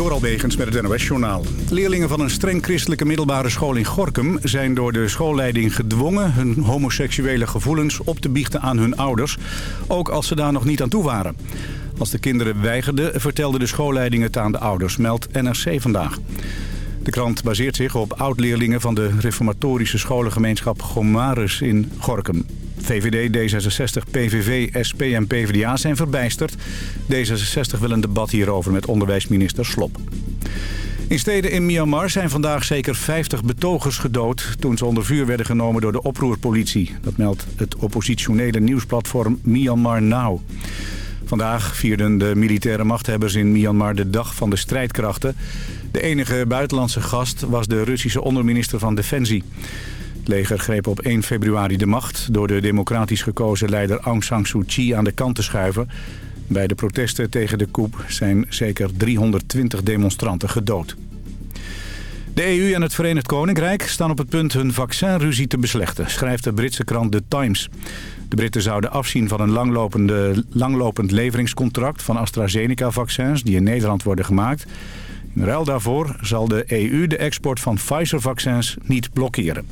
Door Albegens met het NOS-journaal. Leerlingen van een streng christelijke middelbare school in Gorkum... zijn door de schoolleiding gedwongen hun homoseksuele gevoelens op te biechten aan hun ouders. Ook als ze daar nog niet aan toe waren. Als de kinderen weigerden, vertelde de schoolleiding het aan de ouders, meldt NRC vandaag. De krant baseert zich op oud-leerlingen van de reformatorische scholengemeenschap Gomarus in Gorkum. VVD, D66, PVV, SP en PvdA zijn verbijsterd. D66 wil een debat hierover met onderwijsminister Slop. In steden in Myanmar zijn vandaag zeker 50 betogers gedood... toen ze onder vuur werden genomen door de oproerpolitie. Dat meldt het oppositionele nieuwsplatform Myanmar Now. Vandaag vierden de militaire machthebbers in Myanmar de dag van de strijdkrachten. De enige buitenlandse gast was de Russische onderminister van Defensie. Het leger greep op 1 februari de macht... door de democratisch gekozen leider Aung San Suu Kyi aan de kant te schuiven. Bij de protesten tegen de coup zijn zeker 320 demonstranten gedood. De EU en het Verenigd Koninkrijk staan op het punt hun vaccinruzie te beslechten, schrijft de Britse krant The Times. De Britten zouden afzien van een langlopende, langlopend leveringscontract van AstraZeneca-vaccins die in Nederland worden gemaakt. In ruil daarvoor zal de EU de export van Pfizer-vaccins niet blokkeren.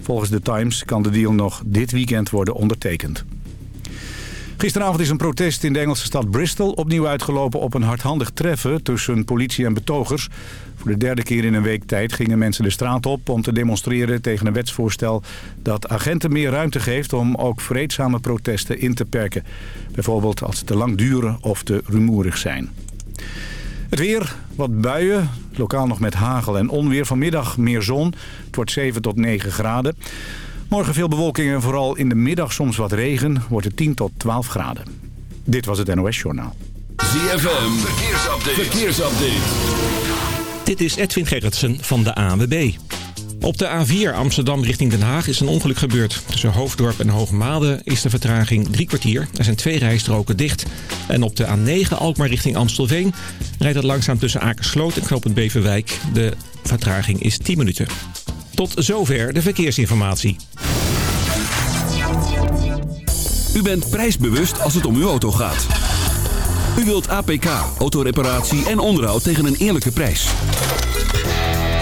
Volgens The Times kan de deal nog dit weekend worden ondertekend. Gisteravond is een protest in de Engelse stad Bristol opnieuw uitgelopen op een hardhandig treffen tussen politie en betogers. Voor de derde keer in een week tijd gingen mensen de straat op om te demonstreren tegen een wetsvoorstel dat agenten meer ruimte geeft om ook vreedzame protesten in te perken. Bijvoorbeeld als ze te lang duren of te rumoerig zijn. Het weer, wat buien, lokaal nog met hagel en onweer. Vanmiddag meer zon, het wordt 7 tot 9 graden. Morgen veel bewolking en vooral in de middag soms wat regen. Wordt het 10 tot 12 graden. Dit was het NOS Journaal. ZFM, verkeersupdate. verkeersupdate. Dit is Edwin Gerritsen van de ANWB. Op de A4 Amsterdam richting Den Haag is een ongeluk gebeurd. Tussen Hoofddorp en Hoogmade is de vertraging drie kwartier. Er zijn twee rijstroken dicht. En op de A9 Alkmaar richting Amstelveen rijdt het langzaam tussen Akersloot en Knopend Beverwijk. De vertraging is 10 minuten. Tot zover de verkeersinformatie. U bent prijsbewust als het om uw auto gaat. U wilt APK, autoreparatie en onderhoud tegen een eerlijke prijs.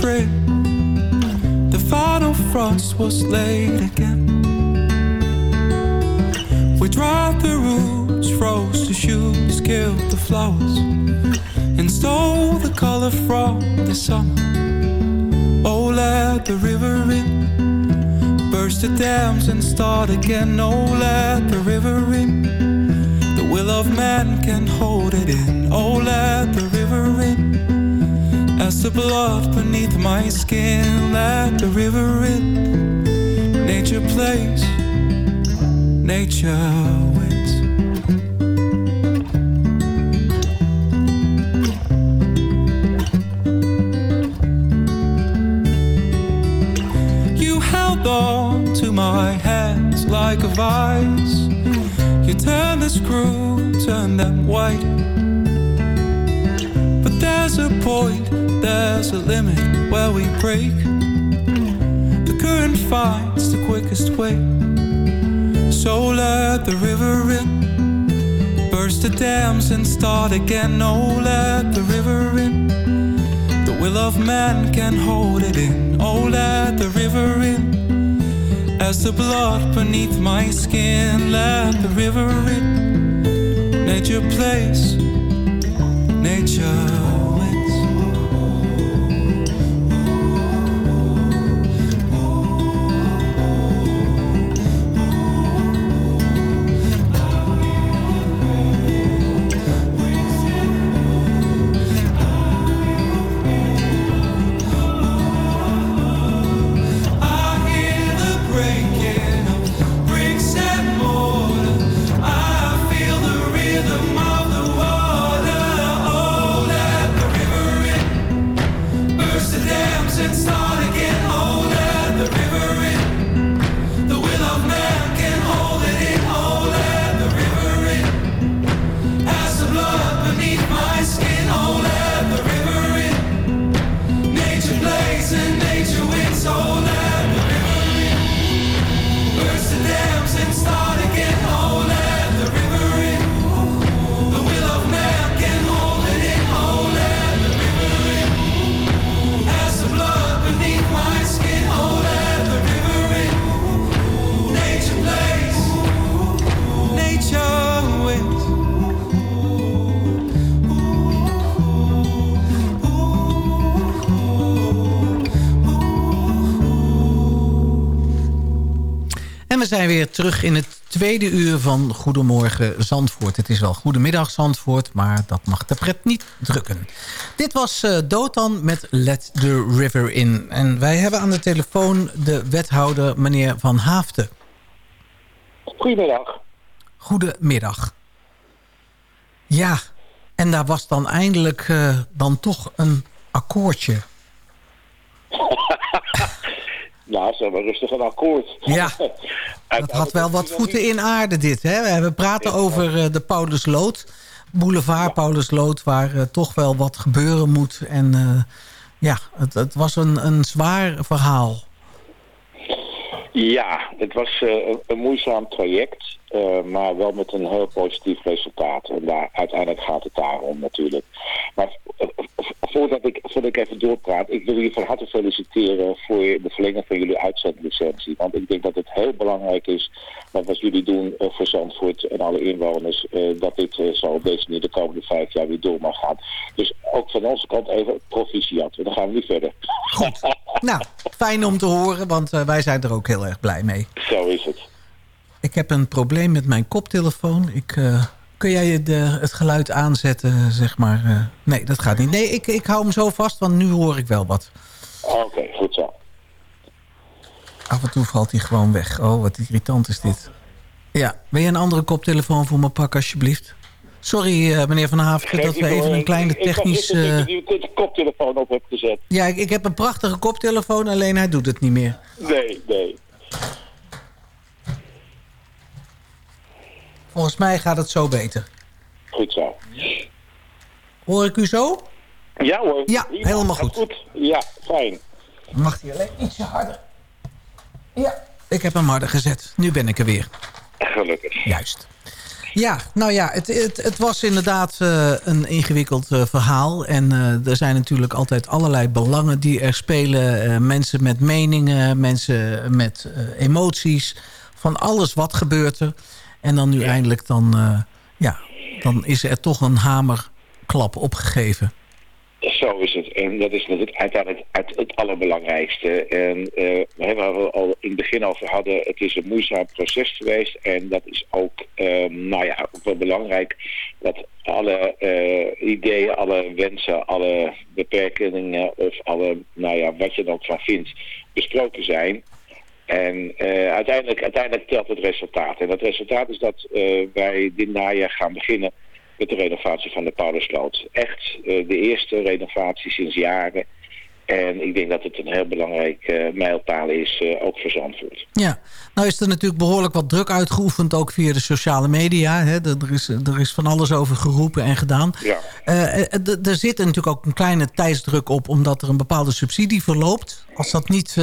spring. The final frost was laid again. We dried the roots, froze the shoots, killed the flowers, and stole the color from the summer. Oh, let the river in, burst the dams and start again. Oh, let the river in. The will of man can hold it in. Oh, let the river in. The blood beneath my skin, let the river in. Nature plays, nature wins. You held on to my hands like a vice. You turn the screw, turn them white. But there's a point, there's a limit where we break. The current finds the quickest way. So let the river in. Burst the dams and start again. Oh, let the river in. The will of man can hold it in. Oh, let the river in. As the blood beneath my skin, let the river in. Nature plays, zijn weer terug in het tweede uur van Goedemorgen Zandvoort. Het is wel Goedemiddag Zandvoort, maar dat mag de pret niet drukken. Dit was uh, Dotan met Let the River In. En wij hebben aan de telefoon de wethouder, meneer Van Haafden. Goedemiddag. Goedemiddag. Ja, en daar was dan eindelijk uh, dan toch een akkoordje. Nou, ze hebben rustig een akkoord. Ja, dat had wel wat voeten in aarde dit. Hè? We praten over uh, de Paulusloot. Boulevard ja. Paulusloot, waar uh, toch wel wat gebeuren moet. En uh, ja, het, het, was een, een zwaar verhaal. Ja, het was een moeizaam traject. Uh, maar wel met een heel positief resultaat. En daar, uiteindelijk gaat het daarom natuurlijk. Maar voordat ik, voordat ik even doorpraat, ik wil jullie van harte feliciteren voor de verlenging van jullie uitzendlicentie. Want ik denk dat het heel belangrijk is dat wat jullie doen uh, voor Zandvoort en alle inwoners, uh, dat dit zo op deze manier de komende vijf jaar weer door mag gaan. Dus ook van onze kant even proficiat. Dan gaan we nu verder. Goed. nou, fijn om te horen, want wij zijn er ook heel erg blij mee. Zo is het. Ik heb een probleem met mijn koptelefoon. Ik, uh, kun jij de, het geluid aanzetten, zeg maar? Uh, nee, dat gaat niet. Nee, ik, ik hou hem zo vast, want nu hoor ik wel wat. Oké, okay, goed zo. Af en toe valt hij gewoon weg. Oh, wat irritant is dit. Ja, wil je een andere koptelefoon voor me pakken, alsjeblieft? Sorry, uh, meneer Van Haven, dat we even een kleine technisch... Ik, ik, ik, ik de koptelefoon op heb gezet. Ja, ik, ik heb een prachtige koptelefoon, alleen hij doet het niet meer. Nee, nee. Volgens mij gaat het zo beter. Goed zo. Hoor ik u zo? Ja hoor. Ja, helemaal goed. goed. Ja, fijn. Mag hij alleen ietsje harder? Ja, ik heb hem harder gezet. Nu ben ik er weer. Gelukkig. Juist. Ja, nou ja, het, het, het was inderdaad uh, een ingewikkeld uh, verhaal. En uh, er zijn natuurlijk altijd allerlei belangen die er spelen. mensen met meningen, mensen met emoties. Van alles wat gebeurt er. En dan nu ja. eindelijk dan, uh, ja, dan is er toch een hamerklap opgegeven. Zo is het. En dat is natuurlijk uiteindelijk het, het allerbelangrijkste. En uh, waar we al in het begin over hadden, het is een moeizaam proces geweest. En dat is ook, um, nou ja, ook wel belangrijk dat alle uh, ideeën, alle wensen, alle beperkingen of alle, nou ja, wat je er ook van vindt, besproken zijn. En uh, uiteindelijk, uiteindelijk telt het resultaat. En dat resultaat is dat uh, wij dit najaar gaan beginnen met de renovatie van de Paulusloot. Echt uh, de eerste renovatie sinds jaren. En ik denk dat het een heel belangrijk uh, mijlpaal is, uh, ook voor Zandvoort. Ja, nou is er natuurlijk behoorlijk wat druk uitgeoefend, ook via de sociale media. Hè? Er, is, er is van alles over geroepen en gedaan. Ja. Uh, er zit natuurlijk ook een kleine tijdsdruk op, omdat er een bepaalde subsidie verloopt. Als dat niet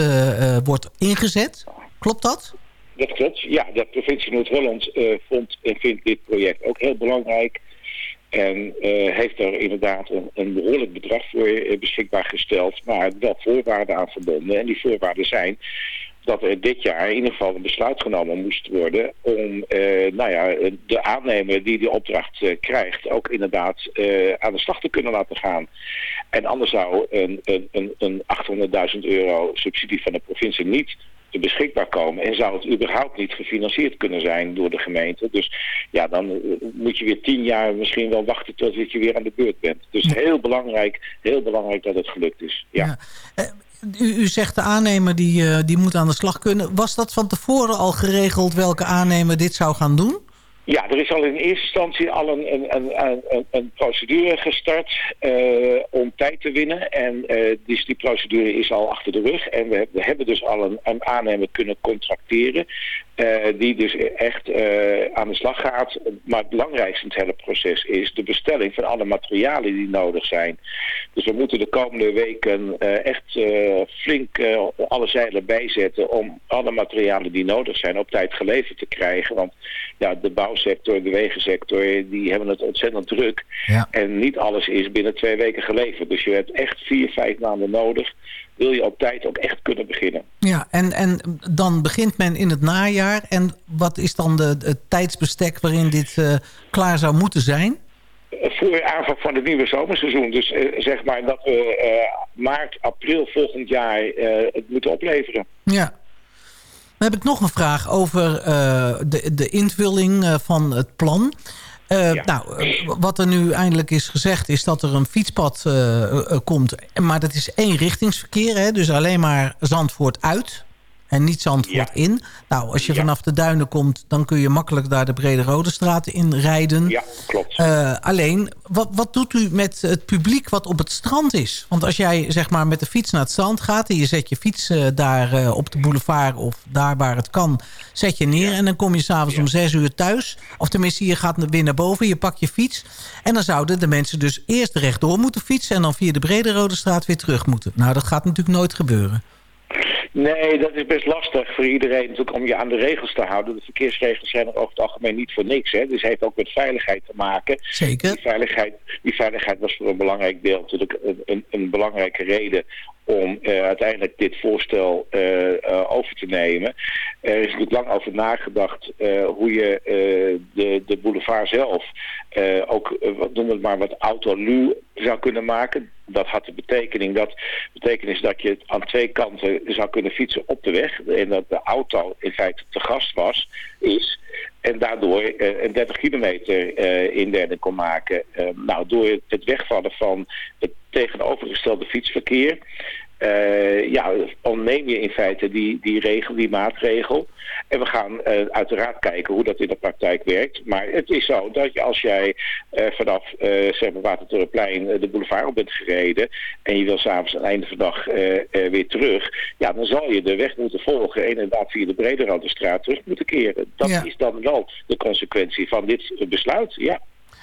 wordt ingezet, klopt dat? dat klopt. Ja, de provincie Noord-Holland vond en vindt dit project ook heel belangrijk. En heeft er inderdaad een, een behoorlijk bedrag voor beschikbaar gesteld, maar wel voorwaarden aan verbonden. En die voorwaarden zijn dat er dit jaar in ieder geval een besluit genomen moest worden om uh, nou ja, de aannemer die die opdracht krijgt ook inderdaad aan de slag te kunnen laten gaan. En anders zou een, een, een 800.000 euro subsidie van de provincie niet te beschikbaar komen. En zou het überhaupt niet gefinancierd kunnen zijn door de gemeente. Dus ja, dan moet je weer tien jaar misschien wel wachten tot je weer aan de beurt bent. Dus heel belangrijk, heel belangrijk dat het gelukt is. Ja. ja. U, u, zegt de aannemer die, uh, die moet aan de slag kunnen. Was dat van tevoren al geregeld welke aannemer dit zou gaan doen? Ja, er is al in eerste instantie al een, een, een, een, procedure gestart uh, om tijd te winnen. En uh, dus die procedure is al achter de rug. En we, we hebben dus al een aannemer kunnen contracteren. Uh, die dus echt aan de slag gaat. Maar het belangrijkste in het hele proces is de bestelling van alle materialen die nodig zijn. Dus we moeten de komende weken echt flink alle zeilen bijzetten om alle materialen die nodig zijn op tijd geleverd te krijgen. Want ja, de bouwsector, de wegensector, die hebben het ontzettend druk. Ja. En niet alles is binnen twee weken geleverd. Dus je hebt echt vier, vijf maanden nodig. Wil je op tijd ook echt kunnen beginnen. Ja, en, en dan begint men in het najaar. En wat is dan de, het tijdsbestek waarin dit uh, klaar zou moeten zijn? voor aanvang van het nieuwe zomerseizoen. Dus uh, zeg maar dat we uh, maart, april volgend jaar het moeten opleveren. Ja, dan heb ik nog een vraag over uh, de, de invulling van het plan. Uh, ja. Nou, wat er nu eindelijk is gezegd is dat er een fietspad komt. Maar dat is één richtingsverkeer, hè? dus alleen maar Zandvoort uit en niet Zandvoort ja. in. Nou, als je ja. vanaf de duinen komt, dan kun je makkelijk daar de Brede Rode Straat in rijden. Ja, klopt. Uh, alleen, wat, wat doet u met het publiek wat op het strand is? Want als jij zeg maar met de fiets naar het strand gaat... en je zet je fiets uh, daar uh, op de boulevard of daar waar het kan... zet je neer ja. en dan kom je s'avonds om zes uur thuis. Of tenminste, je gaat weer naar boven, je pakt je fiets. En dan zouden de mensen dus eerst rechtdoor moeten fietsen... en dan via de Brede Rode Straat weer terug moeten. Nou, dat gaat natuurlijk nooit gebeuren. Nee, dat is best lastig voor iedereen natuurlijk om je aan de regels te houden. De verkeersregels zijn er over het algemeen niet voor niks. Hè. Dus het heeft ook met veiligheid te maken. Zeker. Die veiligheid, die veiligheid was voor een belangrijk deel natuurlijk een, een, een belangrijke reden om uh, uiteindelijk dit voorstel uh, uh, over te nemen. Er is natuurlijk lang over nagedacht hoe je de, de boulevard zelf ook, wat noem het maar, wat autoluw zou kunnen maken. Dat had de betekening dat, betekenis dat je aan twee kanten zou kunnen fietsen op de weg. En dat de auto in feite te gast was, is. En daardoor een 30 kilometer uh, kon maken. Nou, door het wegvallen van het tegenovergestelde fietsverkeer... Uh, ja, ontneem je in feite die, die regel, die maatregel. En we gaan uh, uiteraard kijken hoe dat in de praktijk werkt. Maar het is zo dat je, als jij uh, vanaf zeg maar Watertorenplein de boulevard op bent gereden... en je wil s'avonds aan het einde van de dag weer terug... ja, dan zal je de weg moeten volgen en inderdaad via de straat terug moeten keren. Dat ja. is dan wel de consequentie van dit besluit, ja.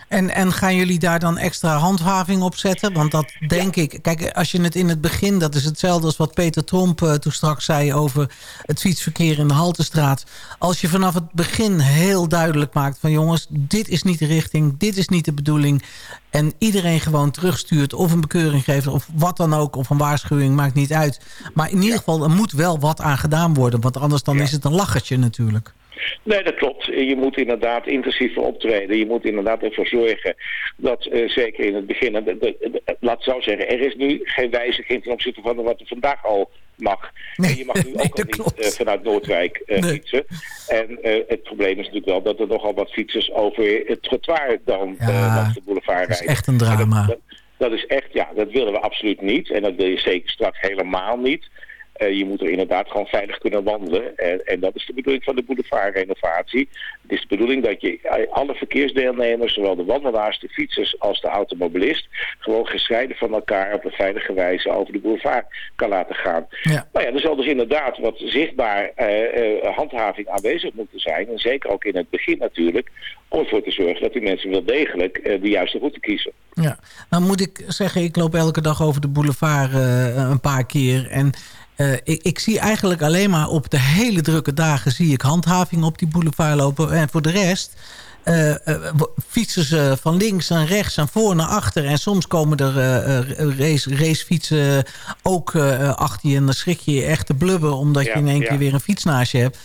En, en gaan jullie daar dan extra handhaving op zetten? Want dat denk ja. ik... Kijk, als je het in het begin... dat is hetzelfde als wat Peter Tromp uh, toen straks zei... over het fietsverkeer in de Haltestraat. Als je vanaf het begin heel duidelijk maakt van... jongens, dit is niet de richting, dit is niet de bedoeling... en iedereen gewoon terugstuurt of een bekeuring geeft... of wat dan ook, of een waarschuwing, maakt niet uit. Maar in ieder geval, er moet wel wat aan gedaan worden... want anders dan ja. is het een lachertje natuurlijk. Nee, dat klopt. Je moet inderdaad intensiever optreden. Je moet inderdaad ervoor zorgen dat uh, zeker in het begin... De, de, de, laat zo zeggen, er is nu geen wijziging ten opzichte van wat er vandaag al mag. Nee, en je mag nu nee, ook al niet uh, vanuit Noordwijk uh, nee. fietsen. En het probleem is natuurlijk wel dat er nogal wat fietsers over het trottoir dan ja, langs de boulevard rijden. Dat is echt een drama. Dat, dat is echt, ja, dat willen we absoluut niet. En dat wil je zeker straks helemaal niet. Uh, je moet er inderdaad gewoon veilig kunnen wandelen. En, en dat is de bedoeling van de boulevardrenovatie. Het is de bedoeling dat je alle verkeersdeelnemers, zowel de wandelaars, de fietsers als de automobilist, gewoon gescheiden van elkaar op een veilige wijze over de boulevard kan laten gaan. Ja. Nou ja, er zal dus inderdaad wat zichtbaar uh, uh, handhaving aanwezig moeten zijn. En zeker ook in het begin natuurlijk, om ervoor te zorgen dat die mensen wel degelijk de juiste route kiezen. Ja, nou moet ik zeggen, ik loop elke dag over de boulevard een paar keer en ik, ik, zie eigenlijk alleen maar op de hele drukke dagen... zie ik handhaving op die boulevard lopen. En voor de rest uh, fietsen ze van links naar rechts en voor naar achter. En soms komen er race, racefietsen ook achter je. En dan schrik je je echt te blubben... omdat je in één keer weer een fiets naast je hebt.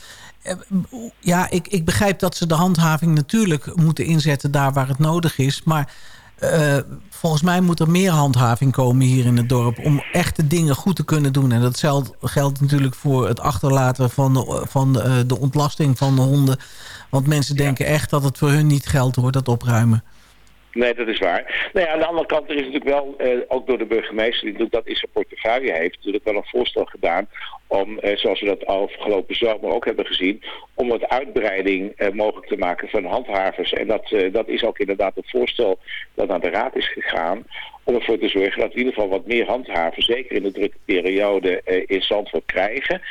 Ja, ik, ik begrijp dat ze de handhaving natuurlijk moeten inzetten... daar waar het nodig is. Maar uh, volgens mij moet er meer handhaving komen hier in het dorp... om echte dingen goed te kunnen doen. En dat geldt natuurlijk voor het achterlaten van de, van de, de ontlasting van de honden. Want mensen denken echt dat het voor hun niet geldt hoor, dat opruimen. Nee, dat is waar. Nou ja, aan de andere kant er is natuurlijk wel, eh, ook door de burgemeester die dat in zijn portefeuille heeft, natuurlijk wel een voorstel gedaan om, eh, zoals we dat afgelopen zomer ook hebben gezien, om wat uitbreiding eh, mogelijk te maken van handhavers. En dat, eh, dat is ook inderdaad het voorstel dat naar de raad is gegaan om ervoor te zorgen dat we in ieder geval wat meer handhavers, zeker in de drukke periode, in Zandvoort krijgen.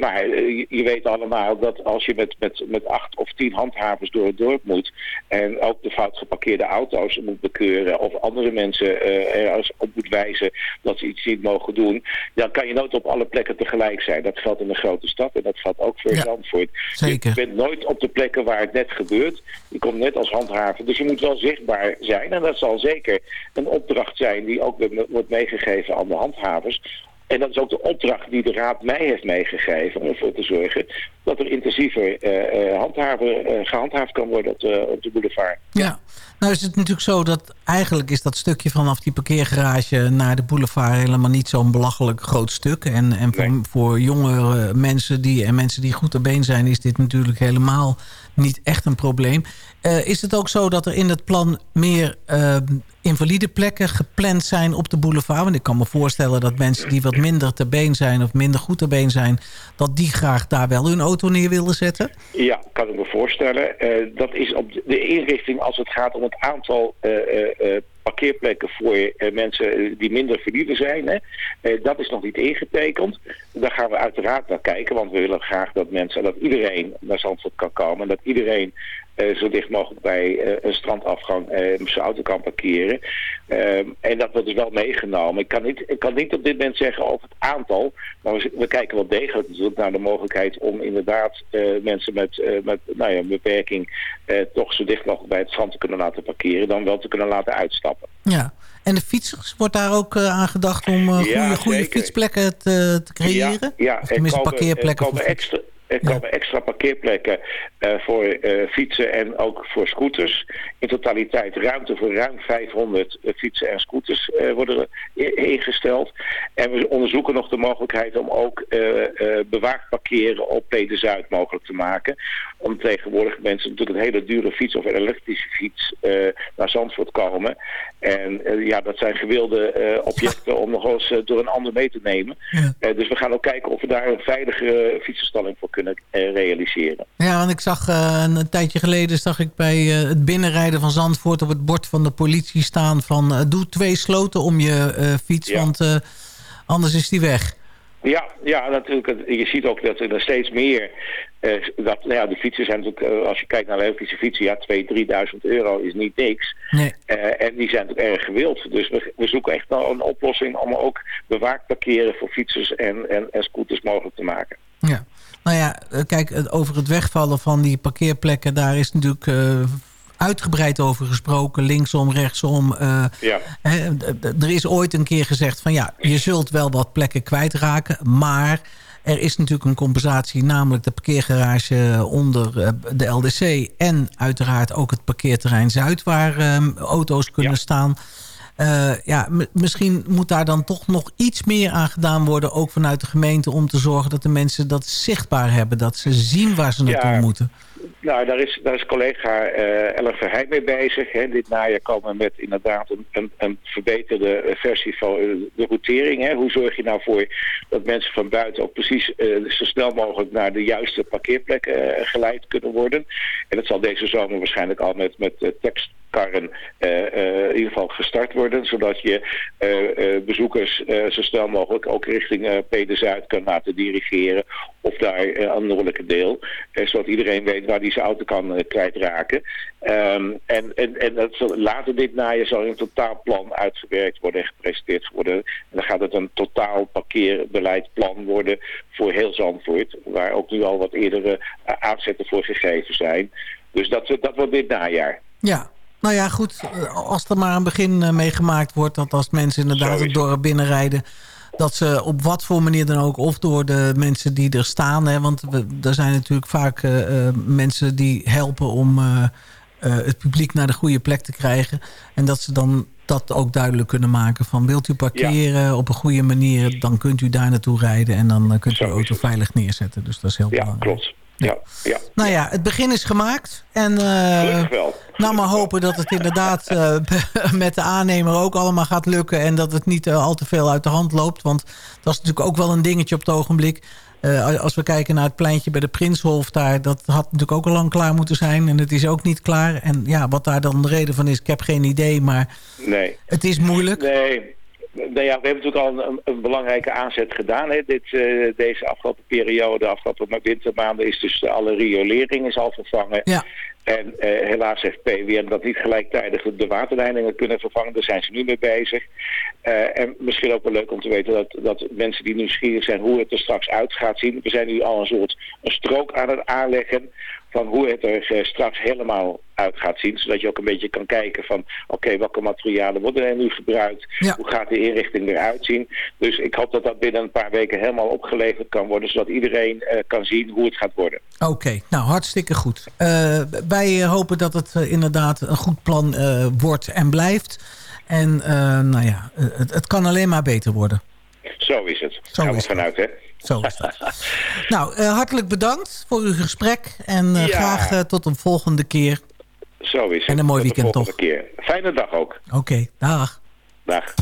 Maar je weet allemaal dat als je met, met, met acht of tien handhavers door het dorp moet en ook de fout geparkeerde auto's moet bekeuren of andere mensen er op moet wijzen dat ze iets niet mogen doen, dan kan je nooit op alle plekken tegelijk zijn. Dat geldt in een grote stad en dat geldt ook voor ja, Zandvoort. Zeker. Je bent nooit op de plekken waar het net gebeurt. Je komt net als handhaver. Dus je moet wel zichtbaar zijn en dat zal zeker een opdracht zijn die ook wordt meegegeven aan de handhavers. En dat is ook de opdracht die de Raad mij heeft meegegeven om ervoor te zorgen dat er intensiever uh, uh, handhaven, uh, gehandhaafd kan worden op de, op de boulevard. Ja, nou is het natuurlijk zo dat eigenlijk is dat stukje vanaf die parkeergarage naar de boulevard helemaal niet zo'n belachelijk groot stuk. En, en voor, nee. voor jongere mensen die, en mensen die goed ter been zijn is dit natuurlijk helemaal niet echt een probleem. Is het ook zo dat er in het plan meer invalide plekken gepland zijn op de boulevard? Want ik kan me voorstellen dat mensen die wat minder te been zijn... of minder goed te been zijn... dat die graag daar wel hun auto neer willen zetten? Ja, kan ik me voorstellen. Uh, dat is op de inrichting als het gaat om het aantal... Parkeerplekken voor mensen die minder valide zijn. Hè. dat is nog niet ingetekend. Daar gaan we uiteraard naar kijken, want we willen graag dat mensen, dat iedereen naar Zandvoort kan komen. En dat iedereen uh, zo dicht mogelijk bij uh, een strandafgang uh, zijn auto kan parkeren. Ehm, en dat wordt dus wel meegenomen. Ik kan, niet, ik kan niet op dit moment zeggen over het aantal, maar we, we kijken wel degelijk natuurlijk naar de mogelijkheid om inderdaad mensen met, met nou ja, een beperking toch zo dicht mogelijk bij het strand te kunnen laten parkeren, dan wel te kunnen laten uitstappen. Ja. En de fietsers, wordt daar ook uh, aan gedacht om uh, goede, ja, goede fietsplekken te, te creëren? Ja, ja. Of tenminste komen, parkeerplekken. Komen extra, er komen extra parkeerplekken uh, voor uh, fietsen en ook voor scooters. In totaliteit ruimte voor ruim 500 uh, fietsen en scooters worden ingesteld. En we onderzoeken nog de mogelijkheid om ook bewaakt parkeren op Pede Zuid mogelijk te maken. Om tegenwoordig mensen natuurlijk een hele dure fiets of een elektrische fiets naar Zandvoort komen. En ja, dat zijn gewilde objecten om nog eens door een ander mee te nemen. Ja. dus we gaan ook kijken of we daar een veilige fietsenstalling voor kunnen realiseren. Ja, want ik zag uh, een tijdje geleden zag ik bij uh, het binnenrijden van Zandvoort op het bord van de politie staan van uh, doe twee sloten om je fiets, ja. want anders is die weg. Ja, ja, natuurlijk. Je ziet ook dat er steeds meer... Uh, dat, nou ja, de fietsen zijn natuurlijk... Uh, als je kijkt naar elektrische fietsen... Ja, 2.000, 3.000 euro is niet niks. Nee. Uh, en die zijn natuurlijk erg gewild. Dus we, we zoeken echt naar een oplossing... om ook bewaakt parkeren voor fietsers en, en, en scooters mogelijk te maken. Ja. Nou ja, kijk, over het wegvallen van die parkeerplekken... daar is natuurlijk uitgebreid over gesproken. Linksom, rechtsom. Uh, ja. hè, er is ooit een keer gezegd van... ja, je zult wel wat plekken kwijtraken... maar er is natuurlijk een compensatie... namelijk de parkeergarage onder uh, de LDC... en uiteraard ook het parkeerterrein Zuid... waar auto's kunnen ja. staan... Uh, ja, misschien moet daar dan toch nog iets meer aan gedaan worden... ook vanuit de gemeente om te zorgen dat de mensen dat zichtbaar hebben. Dat ze zien waar ze naartoe ja, moeten. Nou, daar is, daar is collega uh, Ellen Verheij mee bezig. Hè. Dit najaar komen we met inderdaad een, een, verbeterde versie van de routering. Hè. Hoe zorg je nou voor dat mensen van buiten ook precies uh, zo snel mogelijk... naar de juiste parkeerplekken uh, geleid kunnen worden. En dat zal deze zomer waarschijnlijk al met, met tekst in ieder geval gestart worden. Zodat je bezoekers zo snel mogelijk ook richting Pede Zuid kan laten dirigeren. Of daar aan het noordelijke deel. zodat iedereen weet waar die zijn auto kan kwijtraken. Um, en en, en dat zal, later dit najaar zal een totaalplan uitgewerkt worden en gepresenteerd worden. En dan gaat het een totaal parkeerbeleidplan worden voor heel Zandvoort. Waar ook nu al wat eerdere uh, aanzetten voor gegeven zijn. Dus dat, dat wordt dit najaar. Ja, nou ja, goed. Als er maar een begin uh, meegemaakt wordt... dat als mensen inderdaad het dorp binnenrijden... dat ze op wat voor manier dan ook... of door de mensen die er staan... Hè, want we, er zijn natuurlijk vaak uh, mensen die helpen om uh, het publiek naar de goede plek te krijgen. En dat ze dan dat ook duidelijk kunnen maken. Van wilt u parkeren ja. op een goede manier, dan kunt u daar naartoe rijden. En dan kunt u uw auto veilig neerzetten. Dus dat is heel ja, belangrijk. Klopt. Ja, ja. Nou ja, het begin is gemaakt. En uh, wel. nou maar hopen dat het inderdaad uh, met de aannemer ook allemaal gaat lukken. En dat het niet uh, al te veel uit de hand loopt. Want dat is natuurlijk ook wel een dingetje op het ogenblik. Als we kijken naar het pleintje bij de Prinshof daar... dat had natuurlijk ook al lang klaar moeten zijn. En het is ook niet klaar. En ja, wat daar dan de reden van is, ik heb geen idee. Maar nee. het is moeilijk. Nee, nou ja, we hebben natuurlijk al een, een belangrijke aanzet gedaan. Hè. Dit, uh, deze afgelopen periode, afgelopen wintermaanden... is dus alle riolering is al vervangen. Ja. En uh, helaas heeft PWM dat niet gelijktijdig de waterleidingen kunnen vervangen. Daar zijn ze nu mee bezig. Uh, en misschien ook wel leuk om te weten dat, dat mensen die nieuwsgierig zijn hoe het er straks uit gaat zien. We zijn nu al een soort een strook aan het aanleggen van hoe het er uh, straks helemaal uit gaat zien. Zodat je ook een beetje kan kijken van oké, okay, welke materialen worden er nu gebruikt? Ja. Hoe gaat de inrichting eruit zien? Dus ik hoop dat dat binnen een paar weken helemaal opgeleverd kan worden. Zodat iedereen uh, kan zien hoe het gaat worden. Oké, okay, nou hartstikke goed. Uh, wij hopen dat het inderdaad een goed plan wordt en blijft. En nou ja, het, het kan alleen maar beter worden. Zo is het. Zo is we vanuit, hè? Zo is dat. nou, uh, hartelijk bedankt voor uw gesprek. En uh, ja. graag uh, tot een volgende keer. Zo is het. En een mooi tot weekend toch. Keer. Fijne dag ook. Oké, okay, dag. Dag.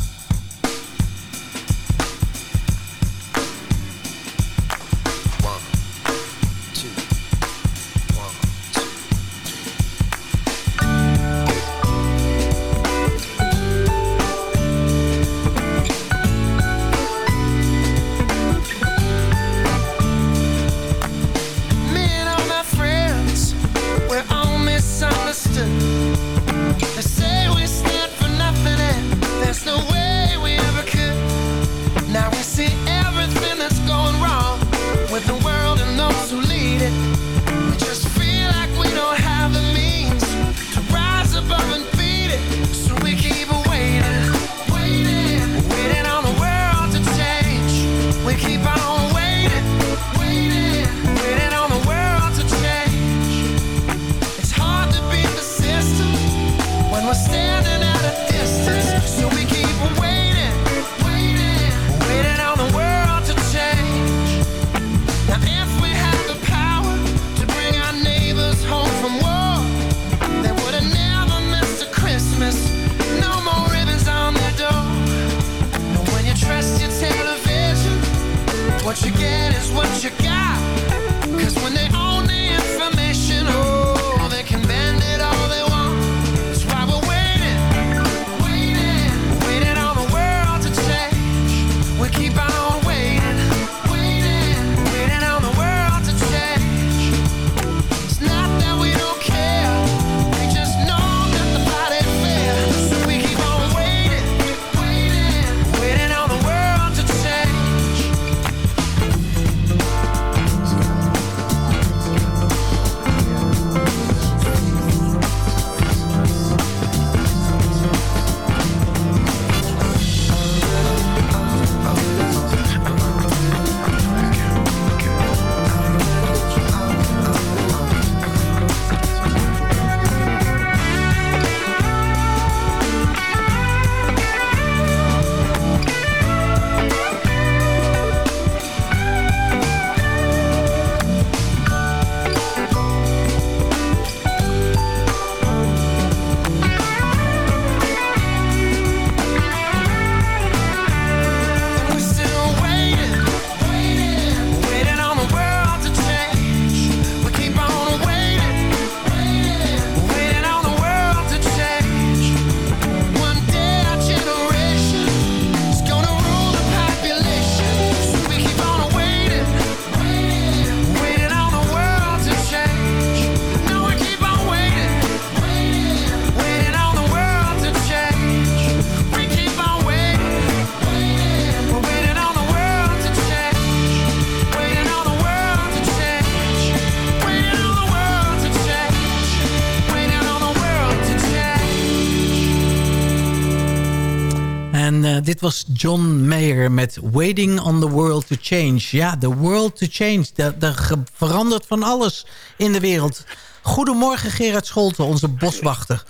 Was John Mayer met Waiting on the World to Change. Ja, the world to change. Er verandert van alles in de wereld. Goedemorgen Gerard Scholten, onze boswachter.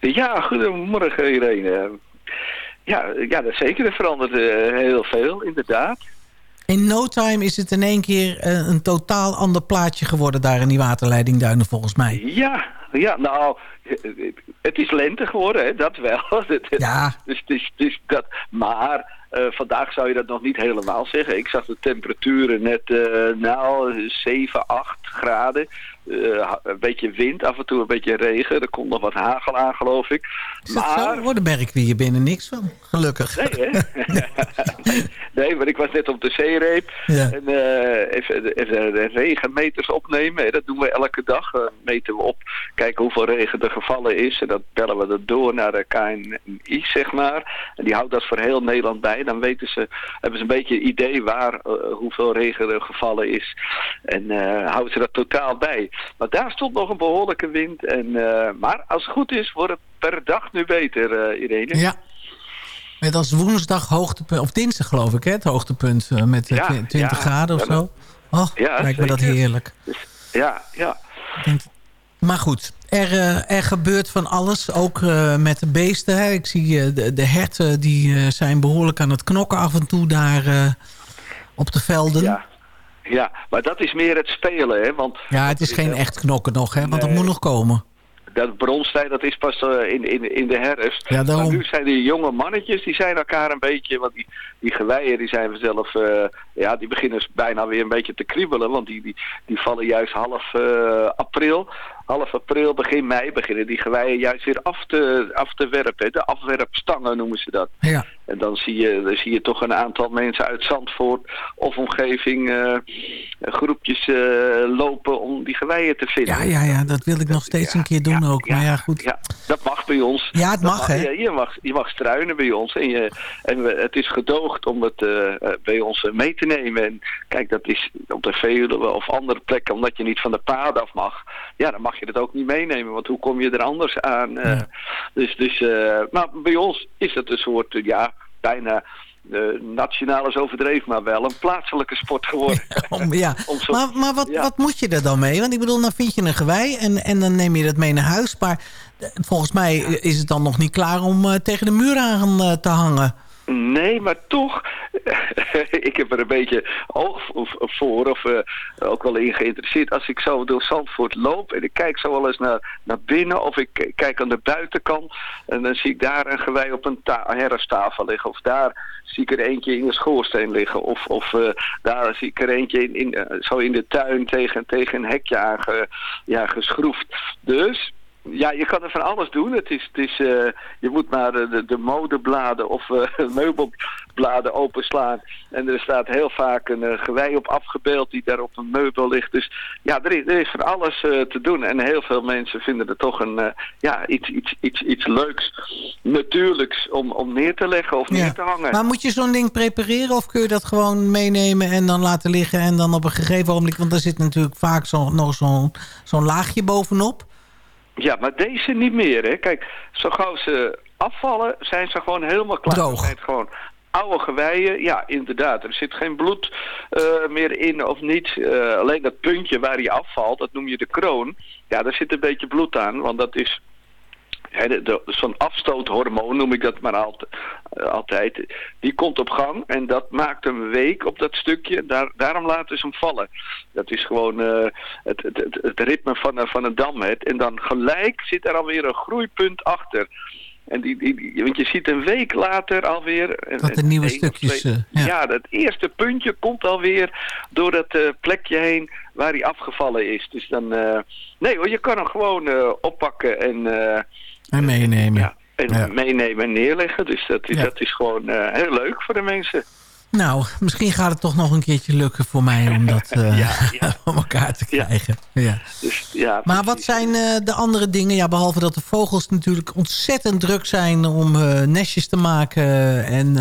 Ja, goedemorgen Irene. Ja, ja dat zeker. Er verandert uh, heel veel, inderdaad. In no time is het in één keer uh, een totaal ander plaatje geworden daar in die waterleidingduinen volgens mij. Ja, ja nou, het is lente geworden, hè, dat wel. Ja. dus, dus, dus dat, maar uh, vandaag zou je dat nog niet helemaal zeggen. Ik zag de temperaturen net, uh, nou, 7, 8 graden. Uh, een beetje wind, af en toe een beetje regen. Er komt nog wat hagel aan, geloof ik. Is maar... zo? Daar merk we hier binnen niks van. Gelukkig. Nee, hè? nee, maar ik was net op de zeereep. Ja. En uh, even, even de regenmeters opnemen. Dat doen we elke dag. Uh, meten we op, kijken hoeveel regen er gevallen is. En dat bellen we dat door naar de KNI, zeg maar. En die houdt dat voor heel Nederland bij. Dan weten ze, hebben ze een beetje een idee waar, hoeveel regen er gevallen is. En houden ze dat totaal bij. Maar daar stond nog een behoorlijke wind. En, uh, maar als het goed is, wordt het per dag nu beter, uh, Irene. Ja. Met als woensdag hoogtepunt, of dinsdag geloof ik, hè, het hoogtepunt uh, met ja, 20 ja, graden of zo. Oh, lijkt me dat heerlijk. Dus, ja, ja. Maar goed, er, er gebeurt van alles, ook uh, met de beesten. Hè. Ik zie de, de herten, die zijn behoorlijk aan het knokken af en toe daar op de velden. Ja. Ja, maar dat is meer het spelen, hè? Want ja, het is geen echt knokken nog, hè? Want nee. dat moet nog komen. Dat bronstijd, dat is pas uh, in, in, in de herfst. Ja, daarom... Maar nu zijn die jonge mannetjes, die zijn elkaar een beetje... Want die, die geweien, die zijn vanzelf... Uh, ja, die beginnen bijna weer een beetje te kriebelen. Want die, die, die vallen juist half uh, april half april, begin mei beginnen die geweien juist weer af te, af te werpen. De afwerpstangen noemen ze dat. Ja. En dan zie, je, dan zie je toch een aantal mensen uit Zandvoort of omgeving uh, groepjes uh, lopen om die geweien te vinden. Ja, ja, ja dat wil ik nog steeds ja, een keer doen ja, ook. maar ja, goed. Ja, dat mag bij ons. Ja, het mag, mag hè? Je, je, mag, je mag struinen bij ons. En, je, en we, het is gedoogd om het uh, bij ons mee te nemen. En kijk, dat is op de Veluwe of andere plekken, omdat je niet van de paden af mag. Ja, dan mag je het ook niet meenemen, want hoe kom je er anders aan? Dus, dus maar bij ons is het een soort, ja, bijna uh, nationaal is overdreven, maar wel een plaatselijke sport geworden. Om, ja. Om zo, maar maar wat, ja. wat moet je er dan mee? Want ik bedoel, dan vind je een gewei en, en dan neem je dat mee naar huis. Maar volgens mij is het dan nog niet klaar om uh, tegen de muur aan te hangen. Nee, maar toch, ik heb er een beetje oog voor, of uh, ook wel in geïnteresseerd. Als ik zo door Zandvoort loop en ik kijk zo wel eens naar, naar binnen of ik kijk aan de buitenkant. En dan zie ik daar een gewei op een, herfsttafel liggen. Of daar zie ik er eentje in de schoorsteen liggen. Of, of uh, daar zie ik er eentje in, in, uh, zo in de tuin tegen, tegen een hekje aange, ja, geschroefd. Dus ja, je kan er van alles doen. Het is, het is, uh, je moet maar de, de modebladen of uh, meubelbladen openslaan. En er staat heel vaak een uh, gewei op afgebeeld die daar op een meubel ligt. Dus ja, er is, er is van alles te doen. En heel veel mensen vinden er toch een, ja, iets, iets, iets, iets leuks, natuurlijks om, om neer te leggen of ja. neer te hangen. Maar moet je zo'n ding prepareren of kun je dat gewoon meenemen en dan laten liggen en dan op een gegeven moment... Want er zit natuurlijk vaak zo, nog zo'n zo'n laagje bovenop. Ja, maar deze niet meer. Hè. Kijk, zo gauw ze afvallen, zijn ze gewoon helemaal klaar. Droog. Gewoon oude geweien, ja, inderdaad. Er zit geen bloed uh, meer in of niet. Uh, alleen dat puntje waar hij afvalt, dat noem je de kroon. Ja, daar zit een beetje bloed aan, want dat is... Zo'n afstoothormoon noem ik dat maar altijd, uh, altijd. Die komt op gang en dat maakt een week op dat stukje. Daar, daarom laten ze hem vallen. Dat is gewoon uh, het, het, het, het, ritme van, van een dammet. En dan gelijk zit er alweer een groeipunt achter. En die, die, die, want je ziet een week later alweer... Dat de nieuwe stukjes... Twee, ja. ja, dat eerste puntje komt alweer door dat uh, plekje heen waar hij afgevallen is. Dus dan... Uh, nee hoor, je kan hem gewoon uh, oppakken en... en meenemen. Ja, en ja. meenemen en neerleggen. Dus dat ja. dat is gewoon heel leuk voor de mensen. Nou, misschien gaat het toch nog een keertje lukken voor mij om dat uh, ja, ja. om elkaar te krijgen. Ja. Dus, ja, maar wat zijn uh, de andere dingen? Ja, behalve dat de vogels natuurlijk ontzettend druk zijn om uh, nestjes te maken en,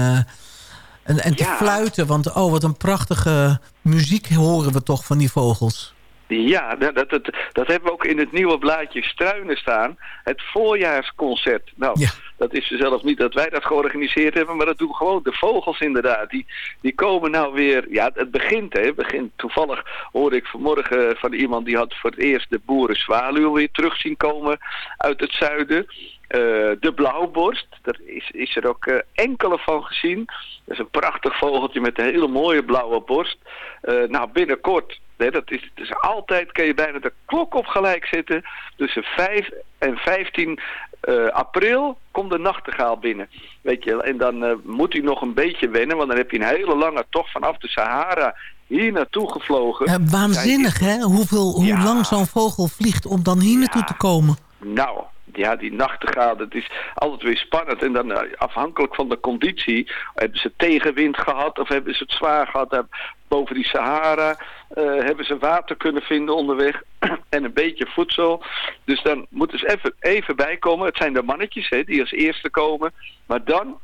en, en te fluiten. Want oh, wat een prachtige muziek horen we toch van die vogels. Ja, dat, dat, dat, dat hebben we ook in het nieuwe blaadje Struinen staan. Het voorjaarsconcert. Nou, Ja. dat is zelfs niet dat wij dat georganiseerd hebben, maar dat doen gewoon de vogels inderdaad. Die, die komen nou weer, ja, het begint hè, het begint. Toevallig hoorde ik vanmorgen van iemand die had voor het eerst de boerenzwaluw weer terug zien komen uit het zuiden. Eh, de blauwborst, daar is, is er ook eh, enkele van gezien. Dat is een prachtig vogeltje met een hele mooie blauwe borst. Eh, nou, binnenkort, hè, dat is, dus altijd kun je bijna de klok op gelijk zitten. Tussen 5 en 15 eh, april komt de nachtegaal binnen. Weet je, en dan eh, moet hij nog een beetje wennen, want dan heb je een hele lange tocht vanaf de Sahara hier naartoe gevlogen. Waanzinnig, hè? Hoeveel, hoe Ja. lang zo'n vogel vliegt om dan hier naartoe Ja. te komen. Nou, ja, die nachtegaal, dat is altijd weer spannend. En dan eh, afhankelijk van de conditie, hebben ze tegenwind gehad of hebben ze het zwaar gehad. Eh, boven die Sahara eh, hebben ze water kunnen vinden onderweg en een beetje voedsel. Dus dan moeten ze even, even bijkomen. Het zijn de mannetjes hè, die als eerste komen. Maar dan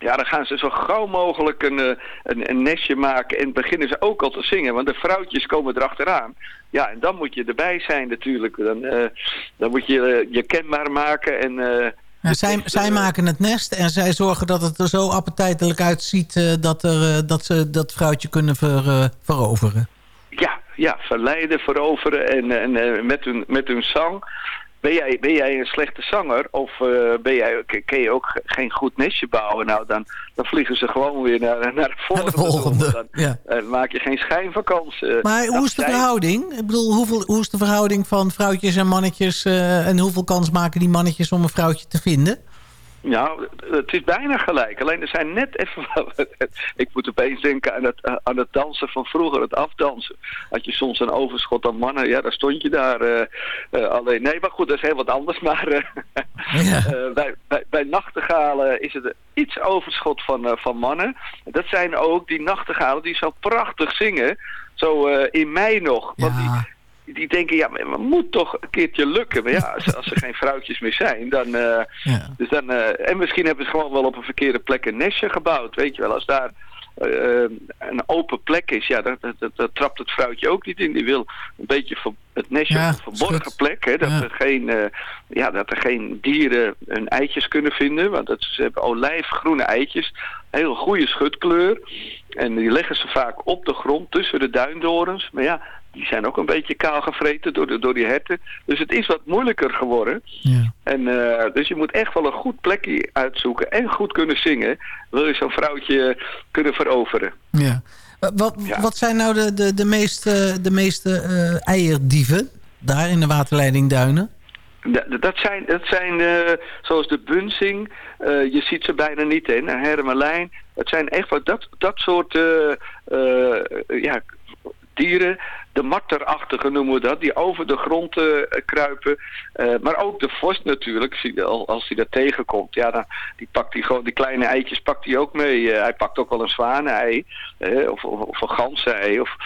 ja, dan gaan ze zo gauw mogelijk een, eh, een, een nestje maken en beginnen ze ook al te zingen. Want de vrouwtjes komen erachteraan. Ja, en dan moet je erbij zijn natuurlijk. Dan, eh, dan moet je eh, je kenbaar maken en... de zij, zij maken het nest en zij zorgen dat het er zo appetijtelijk uitziet... dat, er, dat ze dat vrouwtje kunnen ver, veroveren. Ja, ja, verleiden, veroveren en, en met, hun, met hun zang. Ben jij, ben jij een slechte zanger of eh, ben jij, kun je ook ge- geen goed nestje bouwen? Nou, dan, dan vliegen ze gewoon weer naar, naar de volgende. volgende, Dan ja. eh, maak je geen schijn van kans. eh. Maar hoe is de verhouding? Ik bedoel, hoeveel, hoe is de verhouding van vrouwtjes en mannetjes... en hoeveel kans maken die mannetjes om een vrouwtje te vinden? Nou, het is bijna gelijk. Alleen er zijn net even... ik moet opeens denken aan het, aan het dansen van vroeger, het afdansen. Had je soms een overschot aan mannen, ja, dan stond je daar eh, eh, alleen. Nee, maar goed, dat is heel wat anders. Maar eh, Ja. bij, bij, bij nachtegalen is het iets overschot van, van mannen. Dat zijn ook die nachtegalen die zo prachtig zingen. Zo in mei nog. Want Ja. die denken, ja, maar het moet toch een keertje lukken. Maar ja, als, als er geen vrouwtjes meer zijn, dan... eh, Ja. dus dan, eh, en misschien hebben ze gewoon wel op een verkeerde plek een nestje gebouwd. Weet je wel, als daar eh, een open plek is, ja, dat, dat, dat, dat trapt het vrouwtje ook niet in. Die wil een beetje ver- het nestje Ja, op een verborgen plek. Hè, dat, Ja. er geen, ja, dat er geen dieren hun eitjes kunnen vinden. Want dat, ze hebben olijfgroene eitjes. Heel goede schutkleur. En die leggen ze vaak op de grond tussen de duindorens. Maar ja, die zijn ook een beetje kaal gevreten door, de, door die herten. Dus het is wat moeilijker geworden. Ja. En, eh, dus je moet echt wel een goed plekje uitzoeken en goed kunnen zingen. Wil je zo'n vrouwtje kunnen veroveren. Ja. Wa- Wat, Ja. wat zijn nou de, de, de meeste, de meeste eh, eierdieven daar in de waterleidingduinen? Da- Dat zijn, dat zijn eh, zoals de bunzing, je ziet ze bijna niet in, een hermelijn. Het zijn echt wat dat, dat soort ja, dieren. De marterachtige noemen we dat, die over de grond eh, kruipen. Eh, maar ook de vos natuurlijk, als hij daar tegenkomt. Ja, dan die pakt hij gewoon, die kleine eitjes pakt hij ook mee. Eh, hij pakt ook wel een zwanenei, of, of, of een ganzenei. Of,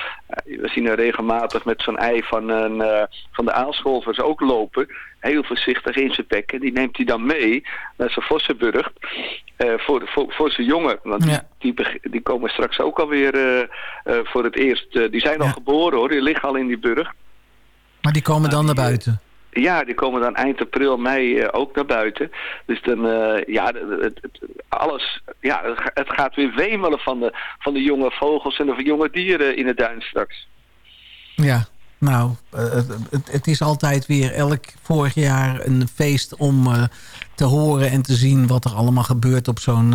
we zien er regelmatig met zo'n ei van, een, van de aalscholvers ook lopen. Heel voorzichtig in zijn bekken. Die neemt hij dan mee naar zijn Vossenburg. voor, voor, voor zijn jongen. Want Ja. die, die komen straks ook alweer voor het eerst. die zijn al Ja. geboren hoor, die liggen al in die burg. Maar die komen dan naar eh, buiten. Ja, die komen dan eind april, mei eh, ook naar buiten. Dus dan, eh, ja, het, het- alles, ja, het ga- het gaat weer wemelen van de, van de jonge vogels en de jonge dieren in het duin straks. Ja, nou, het, het- is altijd weer elk vorig jaar een feest om te horen en te zien wat er allemaal gebeurt op zo'n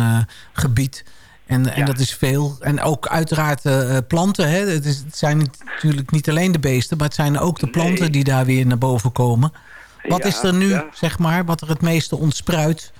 gebied. En, en dat is veel. En ook uiteraard eh, eh, planten. Hè? Het, is, het zijn niet- natuurlijk niet alleen de beesten, maar het zijn ook de planten Nee. die daar weer naar boven komen. Wat Ja, is er nu, ja. zeg maar, wat er het meeste ontspruit?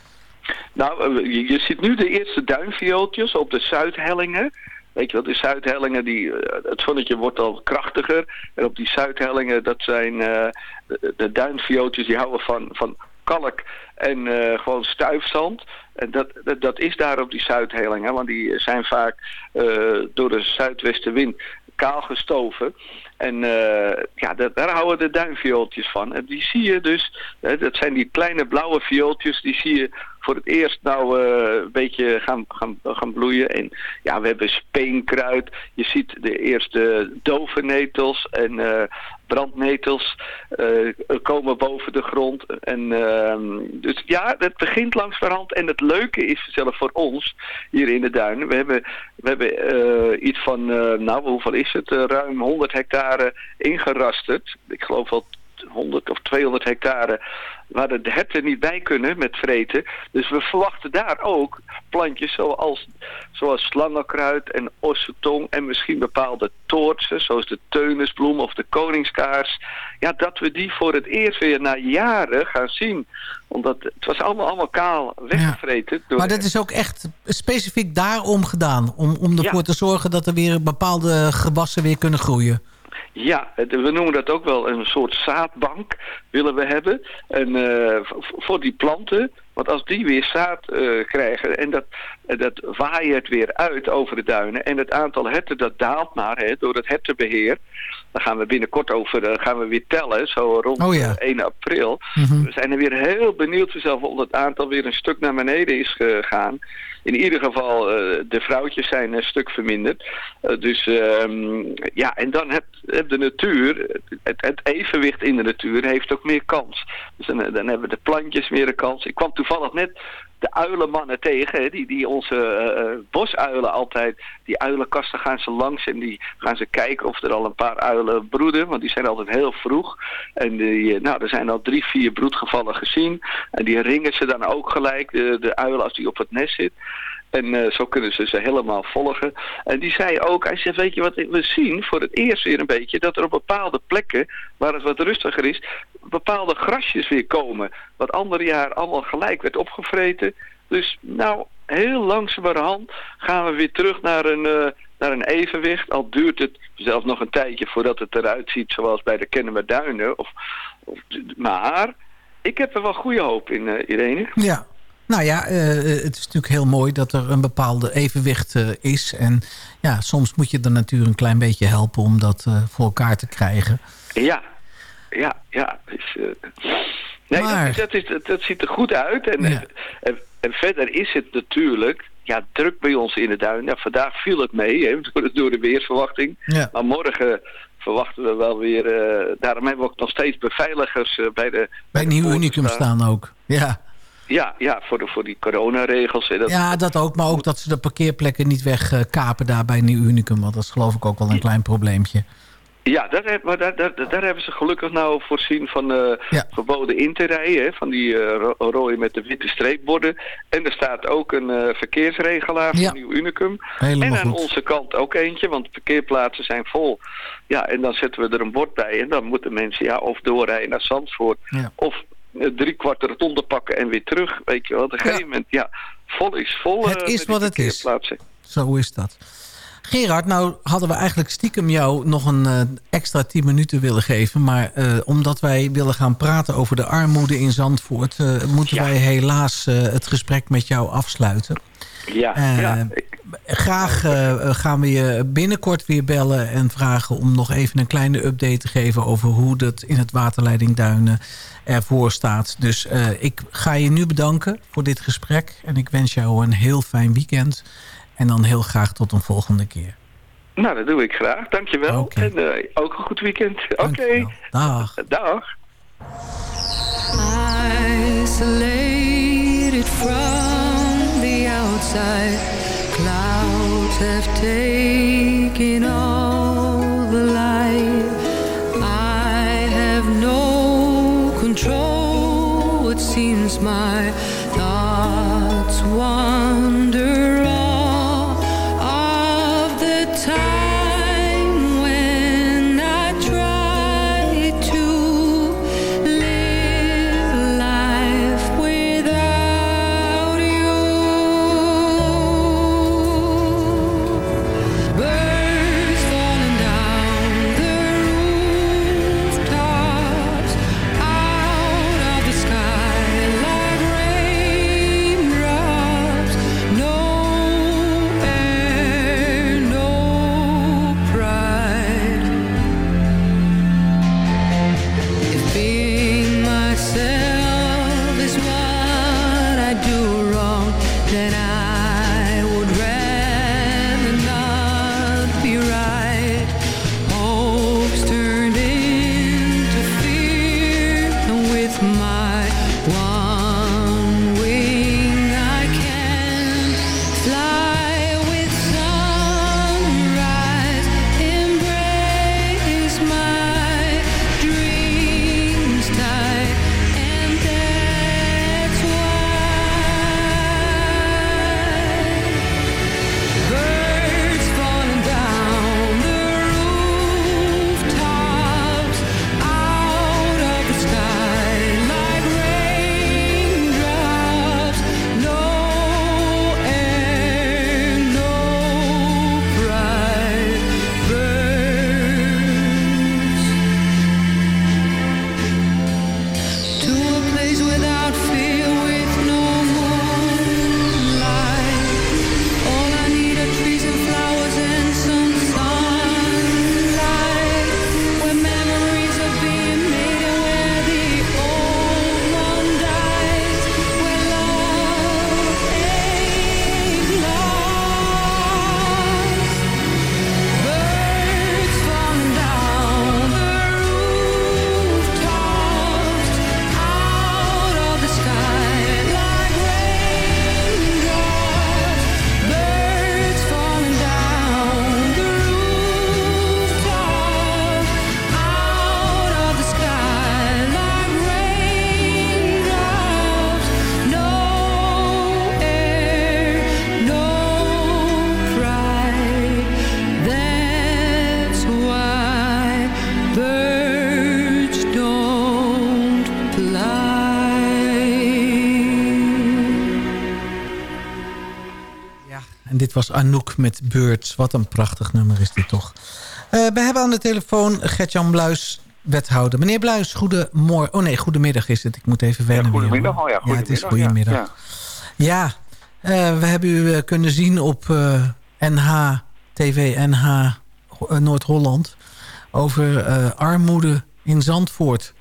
Nou, eh, je, je ziet nu de eerste duinviooltjes op de Zuidhellingen. Weet je wel, de Zuidhellingen, die, het zonnetje wordt al krachtiger. En op die Zuidhellingen, dat zijn de, de duinviooltjes die houden van, van kalk en gewoon stuifzand. En dat, dat, dat is daar op die Zuidhellingen, want die zijn vaak eh, door de zuidwestenwind kaal gestoven. En eh, ja, daar houden de duinviooltjes van. En die zie je dus, dat zijn die kleine blauwe viooltjes, die zie je voor het eerst nou een beetje gaan, gaan, gaan bloeien. En ja, we hebben speenkruid. Je ziet de eerste dovennetels en brandnetels uh, komen boven de grond. En, uh, dus ja, het begint langs verhand. En het leuke is zelf voor ons hier in de duinen. We hebben, we hebben iets van, nou hoeveel is het? ruim 100 hectare ingerasterd. Ik geloof wel 100 of 200 hectare waar de herten niet bij kunnen met vreten. Dus we verwachten daar ook plantjes zoals, zoals slangenkruid en ossetong en misschien bepaalde toortsen zoals de teunisbloem of de koningskaars. Ja, dat we die voor het eerst weer na jaren gaan zien. Omdat het was allemaal, allemaal kaal weggevreten. Ja. Maar dat is ook echt specifiek daarom gedaan. Om, om ervoor te zorgen dat er weer bepaalde gewassen weer kunnen groeien. Ja, we noemen dat ook wel een soort zaadbank willen we hebben. En uh, voor die planten, want als die weer zaad uh, krijgen en dat, dat waait weer uit over de duinen en het aantal herten dat daalt maar hè, door het hertenbeheer. Dan gaan we binnenkort over uh, gaan we weer tellen, zo rond oh ja. 1 april. Mm -hmm. We zijn er weer heel benieuwd zelf of het aantal weer een stuk naar beneden is gegaan in ieder geval uh, de vrouwtjes zijn een stuk verminderd. Uh, dus um, ja, en dan heb, heb de natuur, het, het, evenwicht in de natuur heeft ook meer kans. Dus dan, dan hebben de plantjes meer een kans. Ik kwam toevallig net de uilenmannen tegen. Die, die onze uh, bosuilen altijd, die uilenkasten gaan ze langs en die gaan ze kijken of er al een paar uilen broeden. Want die zijn altijd heel vroeg. En die, nou, er zijn al drie, vier broedgevallen gezien. En die ringen ze dan ook gelijk, de, de uilen als die op het nest zit. En uh, zo kunnen ze ze helemaal volgen. En die zei ook, hij zegt, weet je wat we zien voor het eerst weer een beetje, dat er op bepaalde plekken, waar het wat rustiger is, bepaalde grasjes weer komen. Wat ander jaar allemaal gelijk werd opgevreten. Dus nou, heel langzamerhand gaan we weer terug naar een, uh, naar een evenwicht. Al duurt het zelfs nog een tijdje voordat het eruit ziet zoals bij de Kennemer Duinen. Of, maar ik heb er wel goede hoop in, uh, Irene. Ja, nou ja, uh, het is natuurlijk heel mooi dat er een bepaalde evenwicht uh, is. En ja, soms moet je de natuur een klein beetje helpen om dat voor elkaar te krijgen. Ja, ja, ja. Dus, nee, maar... dat, dat, is, dat, ziet er goed uit. En, ja. en, en, verder is het natuurlijk ja, druk bij ons in de duin. Ja, vandaag viel het mee hè, door, door de weersverwachting. Ja. Maar morgen verwachten we wel weer... daarom hebben we ook nog steeds beveiligers bij de... Bij Nieuw Unicum staan ook, ja. Ja, ja voor, de, voor die coronaregels. Dat, ja, dat ook. Maar ook dat ze de parkeerplekken niet wegkapen daar bij Nieuw Unicum. Want dat is geloof ik ook wel een klein probleempje. Ja, daar, maar daar, daar, daar, hebben ze gelukkig nou voorzien van uh, ja. verboden in te rijden. Hè, van die uh, rode met de witte streepborden. En er staat ook een uh, verkeersregelaar ja. van Nieuw Unicum. Helemaal en aan goed. onze kant ook eentje, want de parkeerplaatsen zijn vol. Ja, en dan zetten we er een bord bij. En dan moeten mensen ja, of doorrijden naar Zandvoort. Ja. Of drie kwart rotonde pakken en weer terug. Weet je wel, op een gegeven moment, ja, vol is vol. Het is wat het is. Zo is dat. Gerard, nou hadden we eigenlijk stiekem jou nog een uh, extra 10 minuten willen geven. Maar uh, omdat wij willen gaan praten over de armoede in Zandvoort... Uh, moeten ja. wij helaas het gesprek met jou afsluiten. Ja, ja. Graag gaan we je binnenkort weer bellen en vragen om nog even een kleine update te geven... over hoe dat in het waterleidingduinen ervoor staat. Dus ik ga je nu bedanken voor dit gesprek. En ik wens jou een heel fijn weekend. En dan heel graag tot een volgende keer. Nou, dat doe ik graag. Dankjewel. Okay. En uh, ook een goed weekend. Oké. Okay. Dag. Dag. Isolated from the outside Clouds have taken all the light I have no control It seems my Anouk met Birds. Wat een prachtig nummer is dit toch. Uh, we hebben aan de telefoon Gertjan Bluis, wethouder. Meneer Bluis, goedemorgen. Oh nee, goedemiddag is het. Ik moet even wennen. Ja, goedemiddag. Oh ja, goedemiddag. Ja, het is goedemiddag. Ja, ja. ja uh, we hebben u kunnen zien op uh, NH, TV NH Noord-Holland... over armoede in Zandvoort.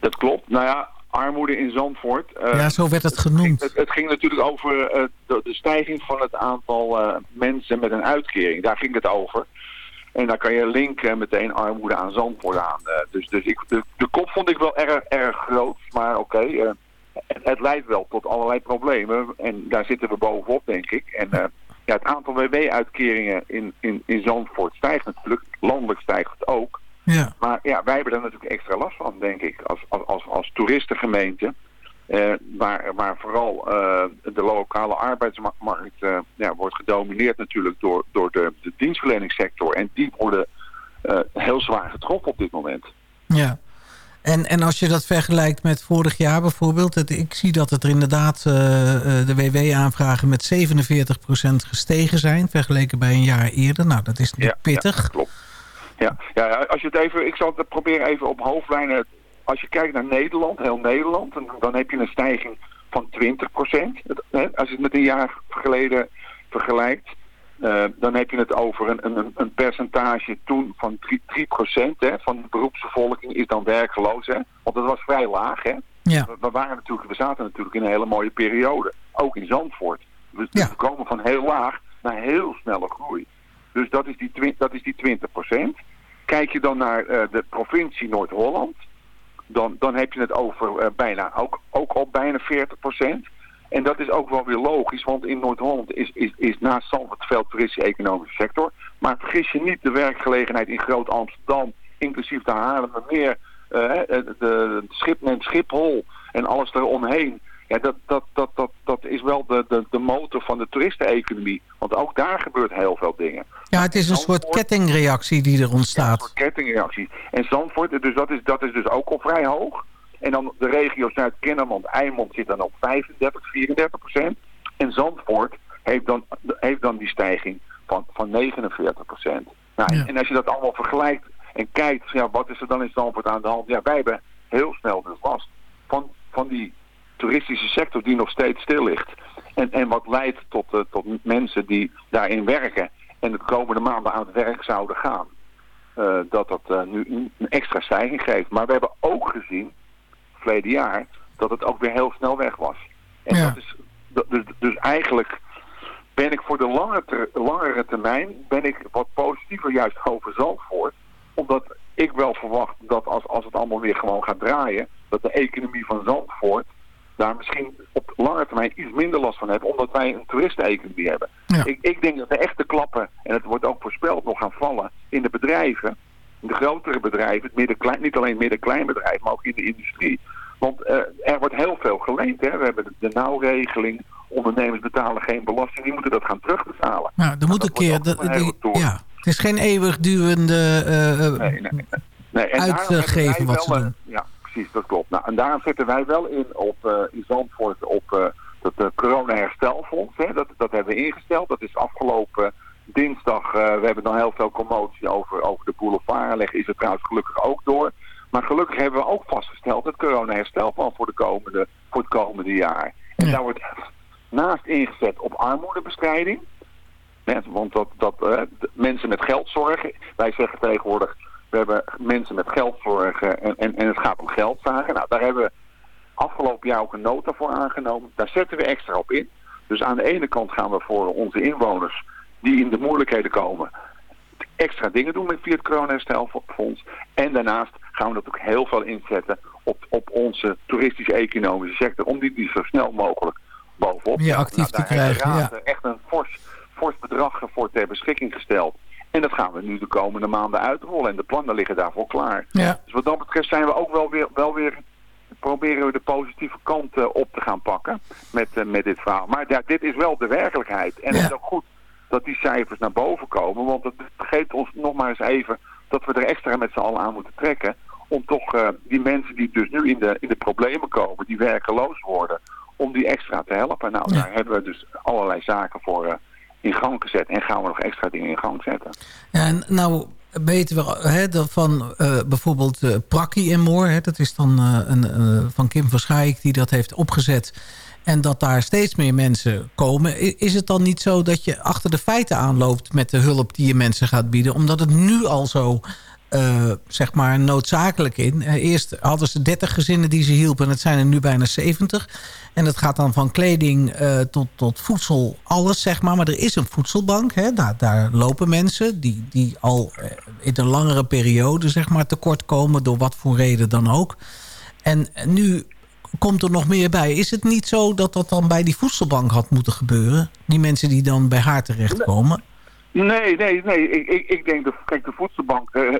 Dat klopt. Nou ja, armoede in Zandvoort. Uh, ja, zo werd het genoemd. Het, het, ging natuurlijk over uh, de, de, stijging van het aantal uh, mensen met een uitkering. Daar ging het over. En daar kan je linken meteen armoede aan Zandvoort aan. dus dus ik, de, de, kop vond ik wel erg, erg groot. Maar oké, okay, het, het, leidt wel tot allerlei problemen. En daar zitten we bovenop, denk ik. En ja, het aantal WW-uitkeringen in, in, in Zandvoort stijgt natuurlijk. Landelijk stijgt het ook. Ja. Maar ja, wij hebben er natuurlijk extra last van, denk ik, als, als, als, toeristengemeente. Uh, waar, waar vooral uh, de lokale arbeidsmarkt uh, ja, wordt gedomineerd natuurlijk door, door de, de dienstverleningssector. En die worden heel zwaar getroffen op dit moment. Ja. En, en als je dat vergelijkt met vorig jaar bijvoorbeeld... Het, ik zie dat het er inderdaad de WW-aanvragen met 47% gestegen zijn... vergeleken bij een jaar eerder. Nou, dat is niet pittig. Ja. Ja, ja, als je het even, ik zal het proberen even op hoofdlijnen. Als je kijkt naar Nederland, heel Nederland, dan heb je een stijging van 20 procent. Als je het met een jaar geleden vergelijkt, uh, dan heb je het over een, een, een percentage toen van 3, 3 procent van de beroepsbevolking is dan werkloos. Hè? Want dat was vrij laag. Hè? Ja. We, we, waren natuurlijk, we zaten natuurlijk in een hele mooie periode. Ook in Zandvoort. Dus ja. we komen van heel laag naar heel snelle groei. Dus dat is die, dat is die 20 procent. Kijk je dan naar uh, de provincie Noord-Holland, dan, dan heb je het over uh, bijna, ook, ook al bijna 40 procent. En dat is ook wel weer logisch, want in Noord-Holland is, is, is naast Zandvoort veel toeristische economische sector. Maar vergis je niet de werkgelegenheid in Groot-Amsterdam, inclusief de Haarlemmermeer, uh, de, de Schip Schiphol en alles eromheen. Ja, dat, dat, dat, dat, dat is wel de, de, de motor van de toeristeneconomie. Want ook daar gebeurt heel veel dingen. Ja, het is een soort kettingreactie die er ontstaat. Ja, een soort kettingreactie. En Zandvoort, dus dat, is, dat is dus ook al vrij hoog. En dan de regio Zuid-Kennemerland, Eimond zit dan op 35, 34 procent. En Zandvoort heeft dan, heeft dan die stijging van, van 49 procent. Nou, ja. En als je dat allemaal vergelijkt en kijkt, ja, wat is er dan in Zandvoort aan de hand? Ja, wij hebben heel snel dus last van, van die toeristische sector die nog steeds stil ligt. En, en wat leidt tot, uh, tot mensen die daarin werken en de komende maanden aan het werk zouden gaan. Uh, dat dat uh, nu een extra stijging geeft. Maar we hebben ook gezien, verleden jaar, dat het ook weer heel snel weg was. En ja. dat is, dus, dus eigenlijk ben ik voor de lange ter, langere termijn ben ik wat positiever juist over Zandvoort. Omdat ik wel verwacht dat als, als het allemaal weer gewoon gaat draaien, dat de economie van Zandvoort daar misschien op lange termijn iets minder last van hebben, omdat wij een toeristeneconomie hebben. Ik, ik denk dat de echte klappen, en het wordt ook voorspeld, nog gaan vallen in de bedrijven, de grotere bedrijven, het midden, niet alleen midden-kleinbedrijf, maar ook in de industrie. Want uh, er wordt heel veel geleend. Hè. We hebben de, de nauwregeling, ondernemers betalen geen belasting, die moeten dat gaan terugbetalen. Nou, er moet een keer... Ja, het is geen eeuwigdurende uh, nee, nee, nee. nee. uitgeven wat ze doen. Ja, precies, dat klopt. Nou, en daarom zetten wij wel in op uh, in Zandvoort op uh, het uh, corona-herstelfonds. Dat, dat hebben we ingesteld. Dat is afgelopen dinsdag. we hebben dan heel veel commotie over, over de boulevard. Leggen is het trouwens gelukkig ook door. Maar gelukkig hebben we ook vastgesteld het corona-herstelplan voor, de komende, voor het komende jaar. En daar wordt naast ingezet op armoedebestrijding. Want dat, dat mensen met geld zorgen. Wij zeggen tegenwoordig we hebben mensen met geldzorgen en, en, en het gaat om geldzaken. Nou, daar hebben we afgelopen jaar ook een nota voor aangenomen. Daar zetten we extra op in. Dus aan de ene kant gaan we voor onze inwoners die in de moeilijkheden komen extra dingen doen met via het corona-herstelfonds. En daarnaast gaan we natuurlijk heel veel inzetten op, op onze toeristische economische sector. Om die, die zo snel mogelijk bovenop ja, actief nou, te krijgen. Ja. echt een fors, fors bedrag voor ter beschikking gesteld. En dat gaan we nu de komende maanden uitrollen. En de plannen liggen daarvoor klaar. Ja. Dus wat dat betreft zijn we ook wel weer, wel weer proberen we de positieve kant uh, op te gaan pakken met, uh, met dit verhaal. Maar ja, dit is wel de werkelijkheid. En het is ook goed dat die cijfers naar boven komen. Want het geeft ons nog maar eens even dat we er extra met z'n allen aan moeten trekken. om toch eh, die mensen die dus nu in de, in de problemen komen, die werkeloos worden, om die extra te helpen. Nou, daar hebben we dus allerlei zaken voor uh, in gang gezet en gaan we nog extra dingen in gang zetten. Ja, en nou weten we hè, van uh, bijvoorbeeld uh, Prakkie en Moor, hè, dat is dan een, van Kim van die dat heeft opgezet en dat daar steeds meer mensen komen... is het dan niet zo dat je achter de feiten aanloopt... met de hulp die je mensen gaat bieden? Omdat het nu al zo uh, zeg maar noodzakelijk in. Uh, eerst hadden ze 30 gezinnen die ze hielpen... en het zijn er nu bijna 70. En het gaat dan van kleding uh, tot, tot voedsel, alles zeg maar. Maar er is een voedselbank, hè? Daar, daar lopen mensen... Die, die al in een langere periode zeg maar, tekort komen... door wat voor reden dan ook. En nu komt er nog meer bij. Is het niet zo dat dat dan bij die voedselbank had moeten gebeuren? Die mensen die dan bij haar terechtkomen? Nee, nee, nee. Ik, ik, ik denk dat kijk, de voedselbank uh,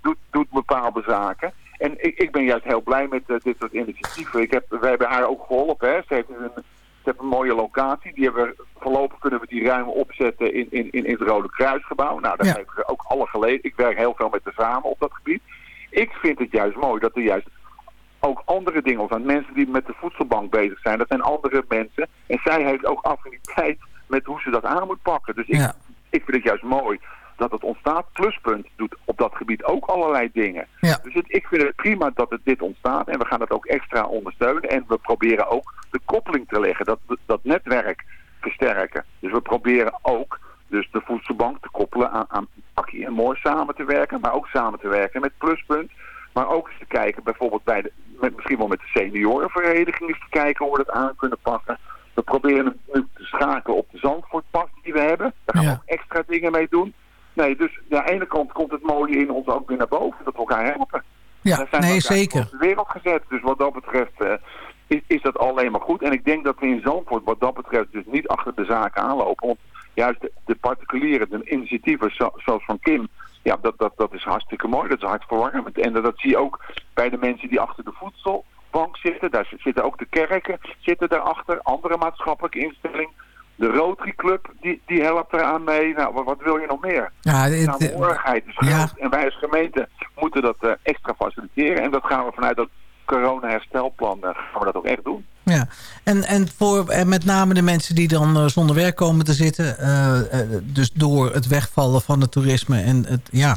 doet, doet bepaalde zaken. En ik, ik ben juist heel blij met uh, dit soort initiatieven. Ik heb, wij hebben haar ook geholpen. Hè. Ze, heeft een, ze heeft een mooie locatie. Die hebben we, voorlopig kunnen we die ruim opzetten in, in, in het Rode Kruisgebouw. Nou, daar ja. hebben we ook alle geleden. Ik werk heel veel met de samen op dat gebied. Ik vind het juist mooi dat er juist ook andere dingen zijn. Mensen die met de voedselbank bezig zijn, dat zijn andere mensen. En zij heeft ook affiniteit met hoe ze dat aan moet pakken. Dus ik, ik vind het juist mooi dat het ontstaat. Pluspunt doet op dat gebied ook allerlei dingen. Ja. Dus het, ik vind het prima dat het dit ontstaat. En we gaan het ook extra ondersteunen. En we proberen ook de koppeling te leggen. Dat, dat netwerk versterken. Dus we proberen ook dus de voedselbank te koppelen aan, aan Pakkie en Mooi samen te werken. Maar ook samen te werken met Pluspunt. Maar ook eens te kijken bijvoorbeeld bij de, met, misschien wel met de seniorenvereniging eens te kijken hoe we dat aan kunnen passen. We proberen nu te schakelen op de Zandvoortpas die we hebben. Daar gaan Ja. we ook extra dingen mee doen. Nee, dus aan de ene kant komt het mooie in ons ook weer naar boven. Dat we elkaar helpen. Ja, Daar zijn nee, zeker. op de wereld gezet. Dus wat dat betreft eh, is, is dat alleen maar goed. En ik denk dat we in Zandvoort wat dat betreft dus niet achter de zaken aanlopen. Want juist de, de particulieren, de initiatieven zo- zoals van Kim... Ja, dat, dat, dat is hartstikke mooi. Dat is hartverwarmend. En dat, dat zie je ook bij de mensen die achter de zitten. Daar zitten ook de kerken zitten daarachter. Andere maatschappelijke instellingen. De Rotary Club, die, die helpt eraan mee. Nou, wat, wat wil je nog meer? Ja, het- Samenhorigheid is ja. En wij als gemeente moeten dat eh, extra faciliteren. En dat gaan we vanuit dat corona-herstelplan eh, gaan we dat ook echt doen. Ja, en, en voor en met name de mensen die dan eh, zonder werk komen te zitten... dus door het wegvallen van het toerisme en het, ja,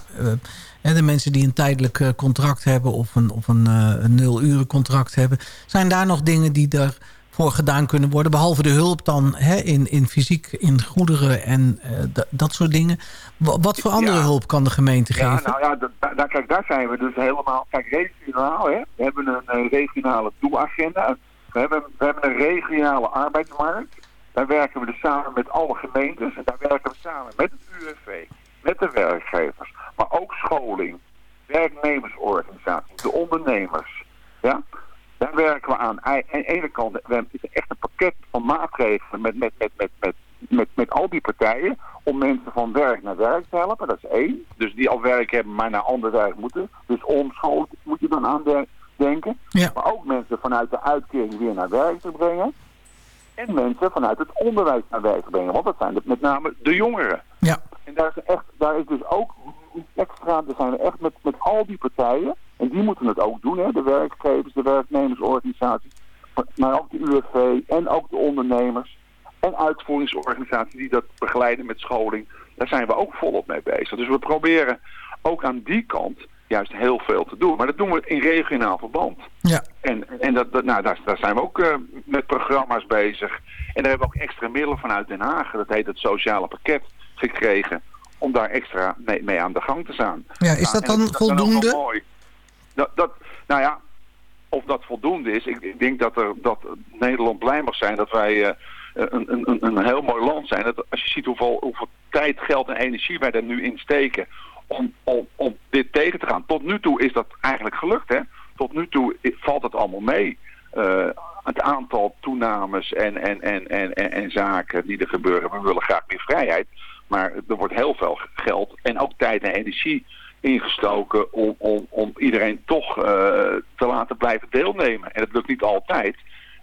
en de mensen die een tijdelijk eh, contract hebben... of een, of een, eh, een nul-uren contract hebben... zijn daar nog dingen die daarvoor gedaan kunnen worden... behalve de hulp dan hè, in, in fysiek, in goederen en eh, dat- soort dingen. Wa- Wat voor andere Ja. hulp kan de gemeente Ja, geven? nou ja, daar, kijk, daar zijn we dus helemaal... Kijk, regionaal, hè. We hebben een regionale doelagenda. We hebben, we hebben een regionale arbeidsmarkt. Daar werken we dus samen met alle gemeentes. En daar werken we samen met het UWV, met de werkgevers. Maar ook scholing, werknemersorganisaties, de ondernemers. Ja? Daar werken we aan. Aan de ene kant we hebben het is echt een pakket van maatregelen met, met, met, met, met, met, met al die partijen om mensen van werk naar werk te helpen. Dat is één. Dus die al werk hebben, maar naar ander werk moeten. Dus omscholen moet je dan aan de- denken. Ja. Maar ook mensen vanuit de uitkering weer naar werk te brengen. En mensen vanuit het onderwijs naar werk te brengen. Want dat zijn met name de jongeren. Ja. En daar is, echt, daar is dus ook extra, daar zijn we echt met, met al die partijen. En die moeten het ook doen, hè. De werkgevers, de werknemersorganisaties. Maar, maar ook de UWV en ook de ondernemers. En uitvoeringsorganisaties die dat begeleiden met scholing. Daar zijn we ook volop mee bezig. Dus we proberen ook aan die kant juist heel veel te doen. Maar dat doen we in regionaal verband. Ja. En, en dat, dat, nou, daar, daar zijn we ook eh, met programma's bezig. En daar hebben we ook extra middelen vanuit Den Haag. Dat heet het sociale pakket gekregen. Om daar extra mee, mee aan de gang te staan. Ja, is Nou, dat dan wel voldoende? mooi. Dat, dat, nou ja, of dat voldoende is. Ik, ik denk dat, er, dat Nederland blij mag zijn dat wij eh, een, een, een- heel mooi land zijn. Dat als je ziet hoeveel, hoeveel tijd, geld en energie wij er nu in steken om, om, om dit tegen te gaan. Tot nu toe is dat eigenlijk gelukt. Hè? Tot nu toe valt het allemaal mee. Eh, het aantal toenames en, en, en, en, en, en zaken die er gebeuren. We willen graag meer vrijheid. Maar er wordt heel veel geld en ook tijd en energie ingestoken om, om, om iedereen toch eh, te laten blijven deelnemen. En het lukt niet altijd.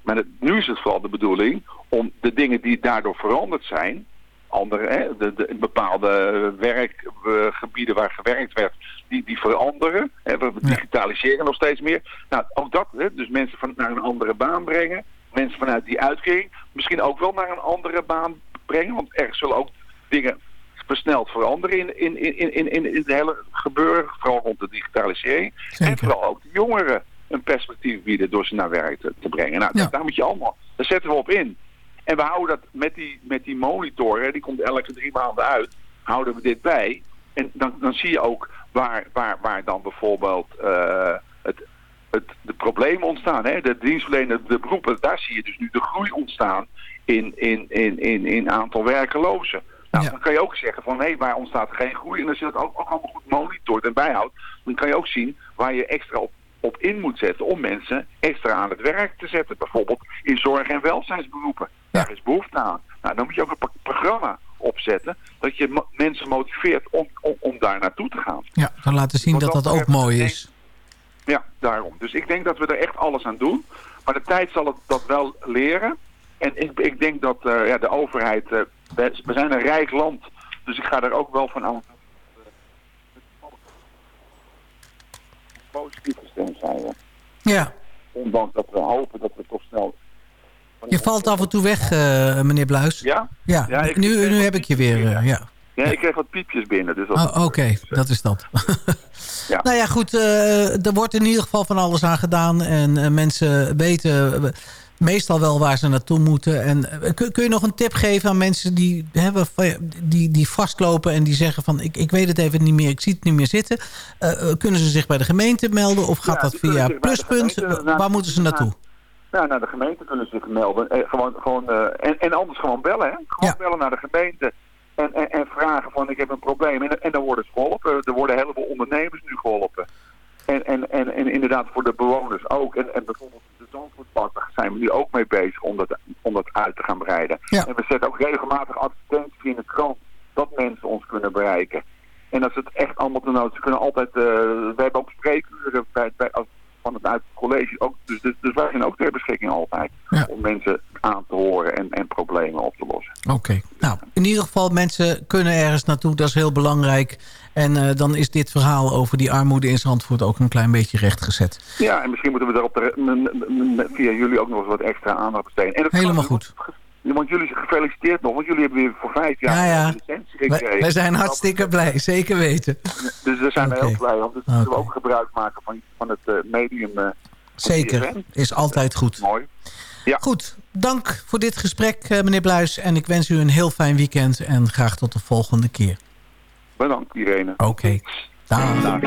Maar het- nu is het vooral de bedoeling om de dingen die daardoor veranderd zijn, andere, hè, de, de, bepaalde werkgebieden waar gewerkt werd, die, die veranderen. Hè, we digitaliseren nog steeds meer. Nou, ook dat, hè, dus mensen van, naar een andere baan brengen. Mensen vanuit die uitkering misschien ook wel naar een andere baan brengen. Want er zullen ook dingen versneld veranderen in, in, in, in, in, in het hele gebeuren. Vooral rond de digitalisering. En vooral ook de jongeren een perspectief bieden door ze naar werk te, te brengen. Nou, Ja. daar moet je allemaal, daar zetten we op in. En we houden dat met die, met die monitor, hè, die komt elke drie maanden uit, houden we dit bij. En dan, dan zie je ook waar, waar, waar dan bijvoorbeeld eh, het, het, de problemen ontstaan. Hè? De dienstverleners, de beroepen, daar zie je dus nu de groei ontstaan in, in, in, in, in aantal werkelozen. Nou, Ja. dan kan je ook zeggen van, hé, waar ontstaat geen groei? En als je dat ook, ook allemaal goed monitort en bijhoudt, dan kan je ook zien waar je extra op, op in moet zetten om mensen extra aan het werk te zetten. Bijvoorbeeld in zorg- en welzijnsberoepen. Daar is behoefte aan. Nou, dan moet je ook een pro- programma opzetten dat je mensen motiveert om, om, om daar naartoe te gaan. Ja, dan laten zien dat dat dat ook mooi denk- is. Ja, daarom. Dus ik denk dat we er echt alles aan doen. Maar de tijd zal het dat wel leren. En ik, ik denk dat eh, ja, de overheid... eh, we, we zijn een rijk land. Dus ik ga er ook wel van eh, Positief gestemd zijn we. Ja, Ondanks dat we hopen dat we toch snel... je valt af en toe weg, eh, meneer Bluis. Ja? Ja, Ja, ik- nu, ik- nu heb ik je weer, eh, ja. Ja, ik kreeg wat piepjes binnen. Dus dat Oh, Oké, dat is dat. Ja. Nou ja, goed, eh, er wordt in ieder geval van alles aan gedaan. En mensen weten meestal wel waar ze naartoe moeten. En eh, kun, kun je nog een tip geven aan mensen die, hebben, die, die vastlopen... en die zeggen van, ik, ik weet het even niet meer, ik zie het niet meer zitten. Eh, eh, kunnen ze zich bij de gemeente melden? Of gaat Ja, dat via Pluspunt? gemeente- Waar moeten ze naartoe? Nou, naar de gemeente kunnen ze zich melden. Eh, gewoon, gewoon, en, en anders gewoon bellen. Hè? Gewoon Ja. bellen naar de gemeente. En, en, en vragen van ik heb een probleem. En, en dan worden ze geholpen. Er worden een heleboel ondernemers nu geholpen. En, en, en, en inderdaad voor de bewoners ook. En, en bijvoorbeeld de Zandvoortpark, daar zijn we nu ook mee bezig om dat, om dat uit te gaan breiden. Ja. En we zetten ook regelmatig advertenties in de krant dat mensen ons kunnen bereiken. En als het echt allemaal te nood is, ze kunnen altijd... eh, we hebben ook spreekuren bij, bij, als- van het college. Ook, dus, dus, dus wij zijn ook ter beschikking altijd Ja. om mensen aan te horen en, en problemen op te lossen. Oké. Nou, in ieder geval, mensen kunnen ergens naartoe. Dat is heel belangrijk. En eh, dan is dit verhaal over die armoede in Zandvoort ook een klein beetje rechtgezet. Ja, en misschien moeten we daar op de, m- m- m- via jullie ook nog eens wat extra aandacht besteden. En Helemaal goed. Want jullie gefeliciteerd nog, want jullie hebben weer voor vijf jaar Ja, ja. een licentie Wij, gekregen. wij zijn hartstikke blij, zeker weten. Dus daar zijn we Oké. heel blij om. Dus moeten we Oké. ook gebruik maken van, van het eh, medium. eh, Zeker, is altijd goed. Mooi. Goed, dank voor dit gesprek, eh, meneer Bluis. En ik wens u een heel fijn weekend en graag tot de volgende keer. Bedankt Irene. Oké, dag. Dag.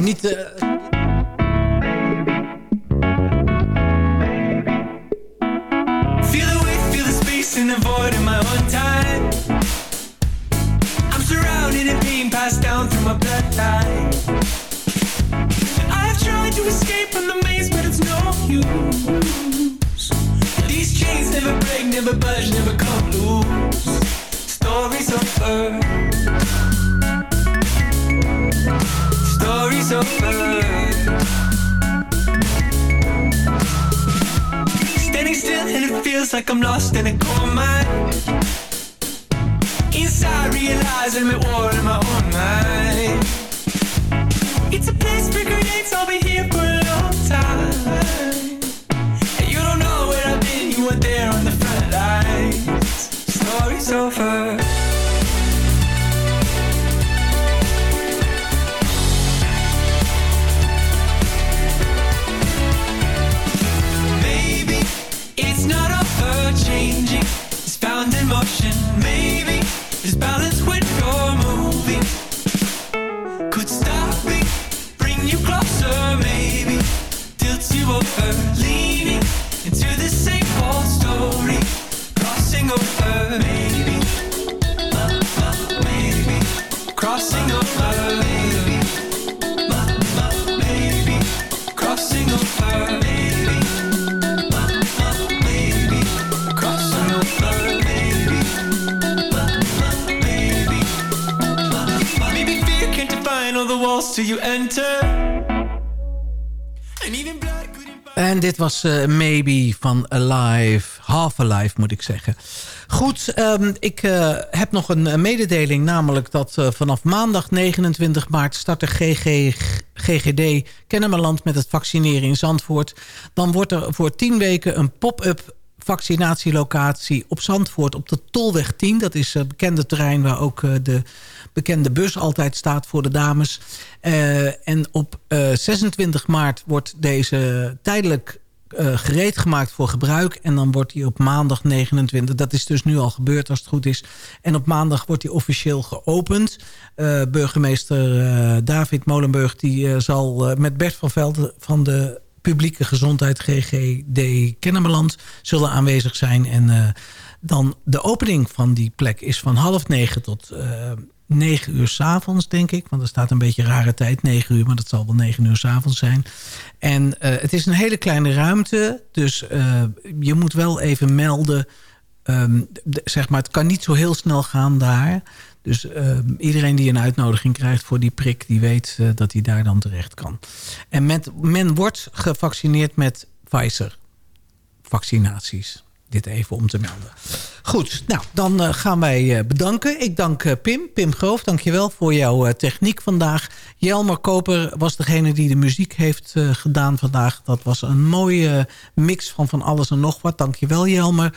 Niet... eh, Feel the weight, feel the space and the void passed down through my bloodline. I've tried to escape from the maze, but it's no use. These chains never break, never budge, never come loose. Stories hurt. Stories hurt. Standing still and it feels like I'm lost in a cold mine Inside realize I'm at war in my own mind. It's a place for grenades, I'll be here for a long time. And you don't know where I've been, you were there on the front lines. Story's over you over, leaning into the same old story. Crossing over, maybe, uh, uh, maybe, crossing over, maybe, uh, maybe, crossing over, maybe. you crossing En dit was uh, Maybe van Alive. Half Alive moet ik zeggen. Goed, um, ik uh, heb nog een mededeling. Namelijk dat vanaf maandag 29 maart start de GG, GGD Kennemerland met het vaccineren in Zandvoort. Dan wordt er voor 10 weken een pop-up vaccinatielocatie op Zandvoort op de Tolweg 10. Dat is het bekende terrein waar ook de bekende bus altijd staat voor de dames. Uh, en op uh, 26 maart wordt deze tijdelijk uh, gereed gemaakt voor gebruik. En dan wordt die op maandag 29, dat is dus nu al gebeurd als het goed is. En op maandag wordt die officieel geopend. Burgemeester David Molenburg die zal met Bert van Velden van de publieke gezondheid GGD Kennemerland zullen aanwezig zijn. En dan de opening van die plek is van half negen tot 9 uur s'avonds, denk ik. Want er staat een beetje rare tijd, 9 uur. Maar dat zal wel 9 uur s'avonds zijn. En uh, het is een hele kleine ruimte. Dus uh, je moet wel even melden. De, zeg maar, het kan niet zo heel snel gaan daar. Dus uh, iedereen die een uitnodiging krijgt voor die prik... die weet dat hij daar dan terecht kan. En men wordt gevaccineerd met Pfizer-vaccinaties. Dit even om te melden. Goed, nou, dan uh, gaan wij uh, bedanken. Ik dank uh, Pim, Pim Groof, dankjewel voor jouw techniek vandaag. Jelmer Koper was degene die de muziek heeft gedaan vandaag. Dat was een mooie mix van van alles en nog wat. Dankjewel Jelmer.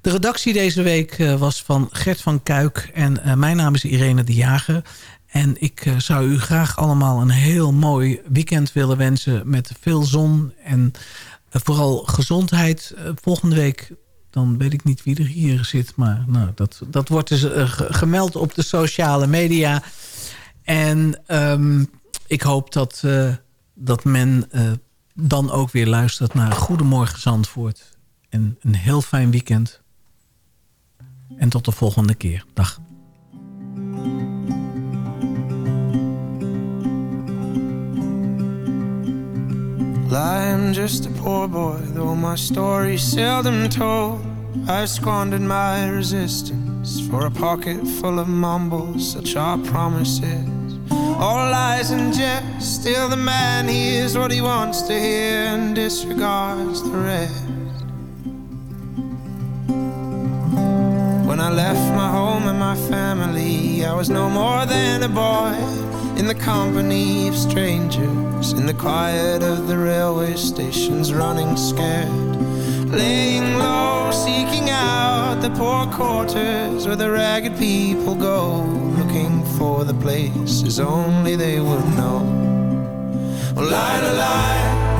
De redactie deze week was van Gert van Kuik en mijn naam is Irene de Jager. En ik zou u graag allemaal een heel mooi weekend willen wensen met veel zon en vooral gezondheid. volgende week dan weet ik niet wie er hier zit. Maar nou, dat, dat wordt dus uh, gemeld op de sociale media. En um, ik hoop dat, dat men dan ook weer luistert naar Goedemorgen Zandvoort. En een heel fijn weekend. En tot de volgende keer. Dag. I'm just a poor boy, though my story's seldom told. I squandered my resistance for a pocket full of mumbles, such are promises. All lies and jest, still the man hears what he wants to hear and disregards the rest. When I left my home and my family, I was no more than a boy in the company of strangers, in the quiet of the railway stations, running scared, laying low, seeking out the poor quarters where the ragged people go, looking for the places only they would know. Well, lie, lie.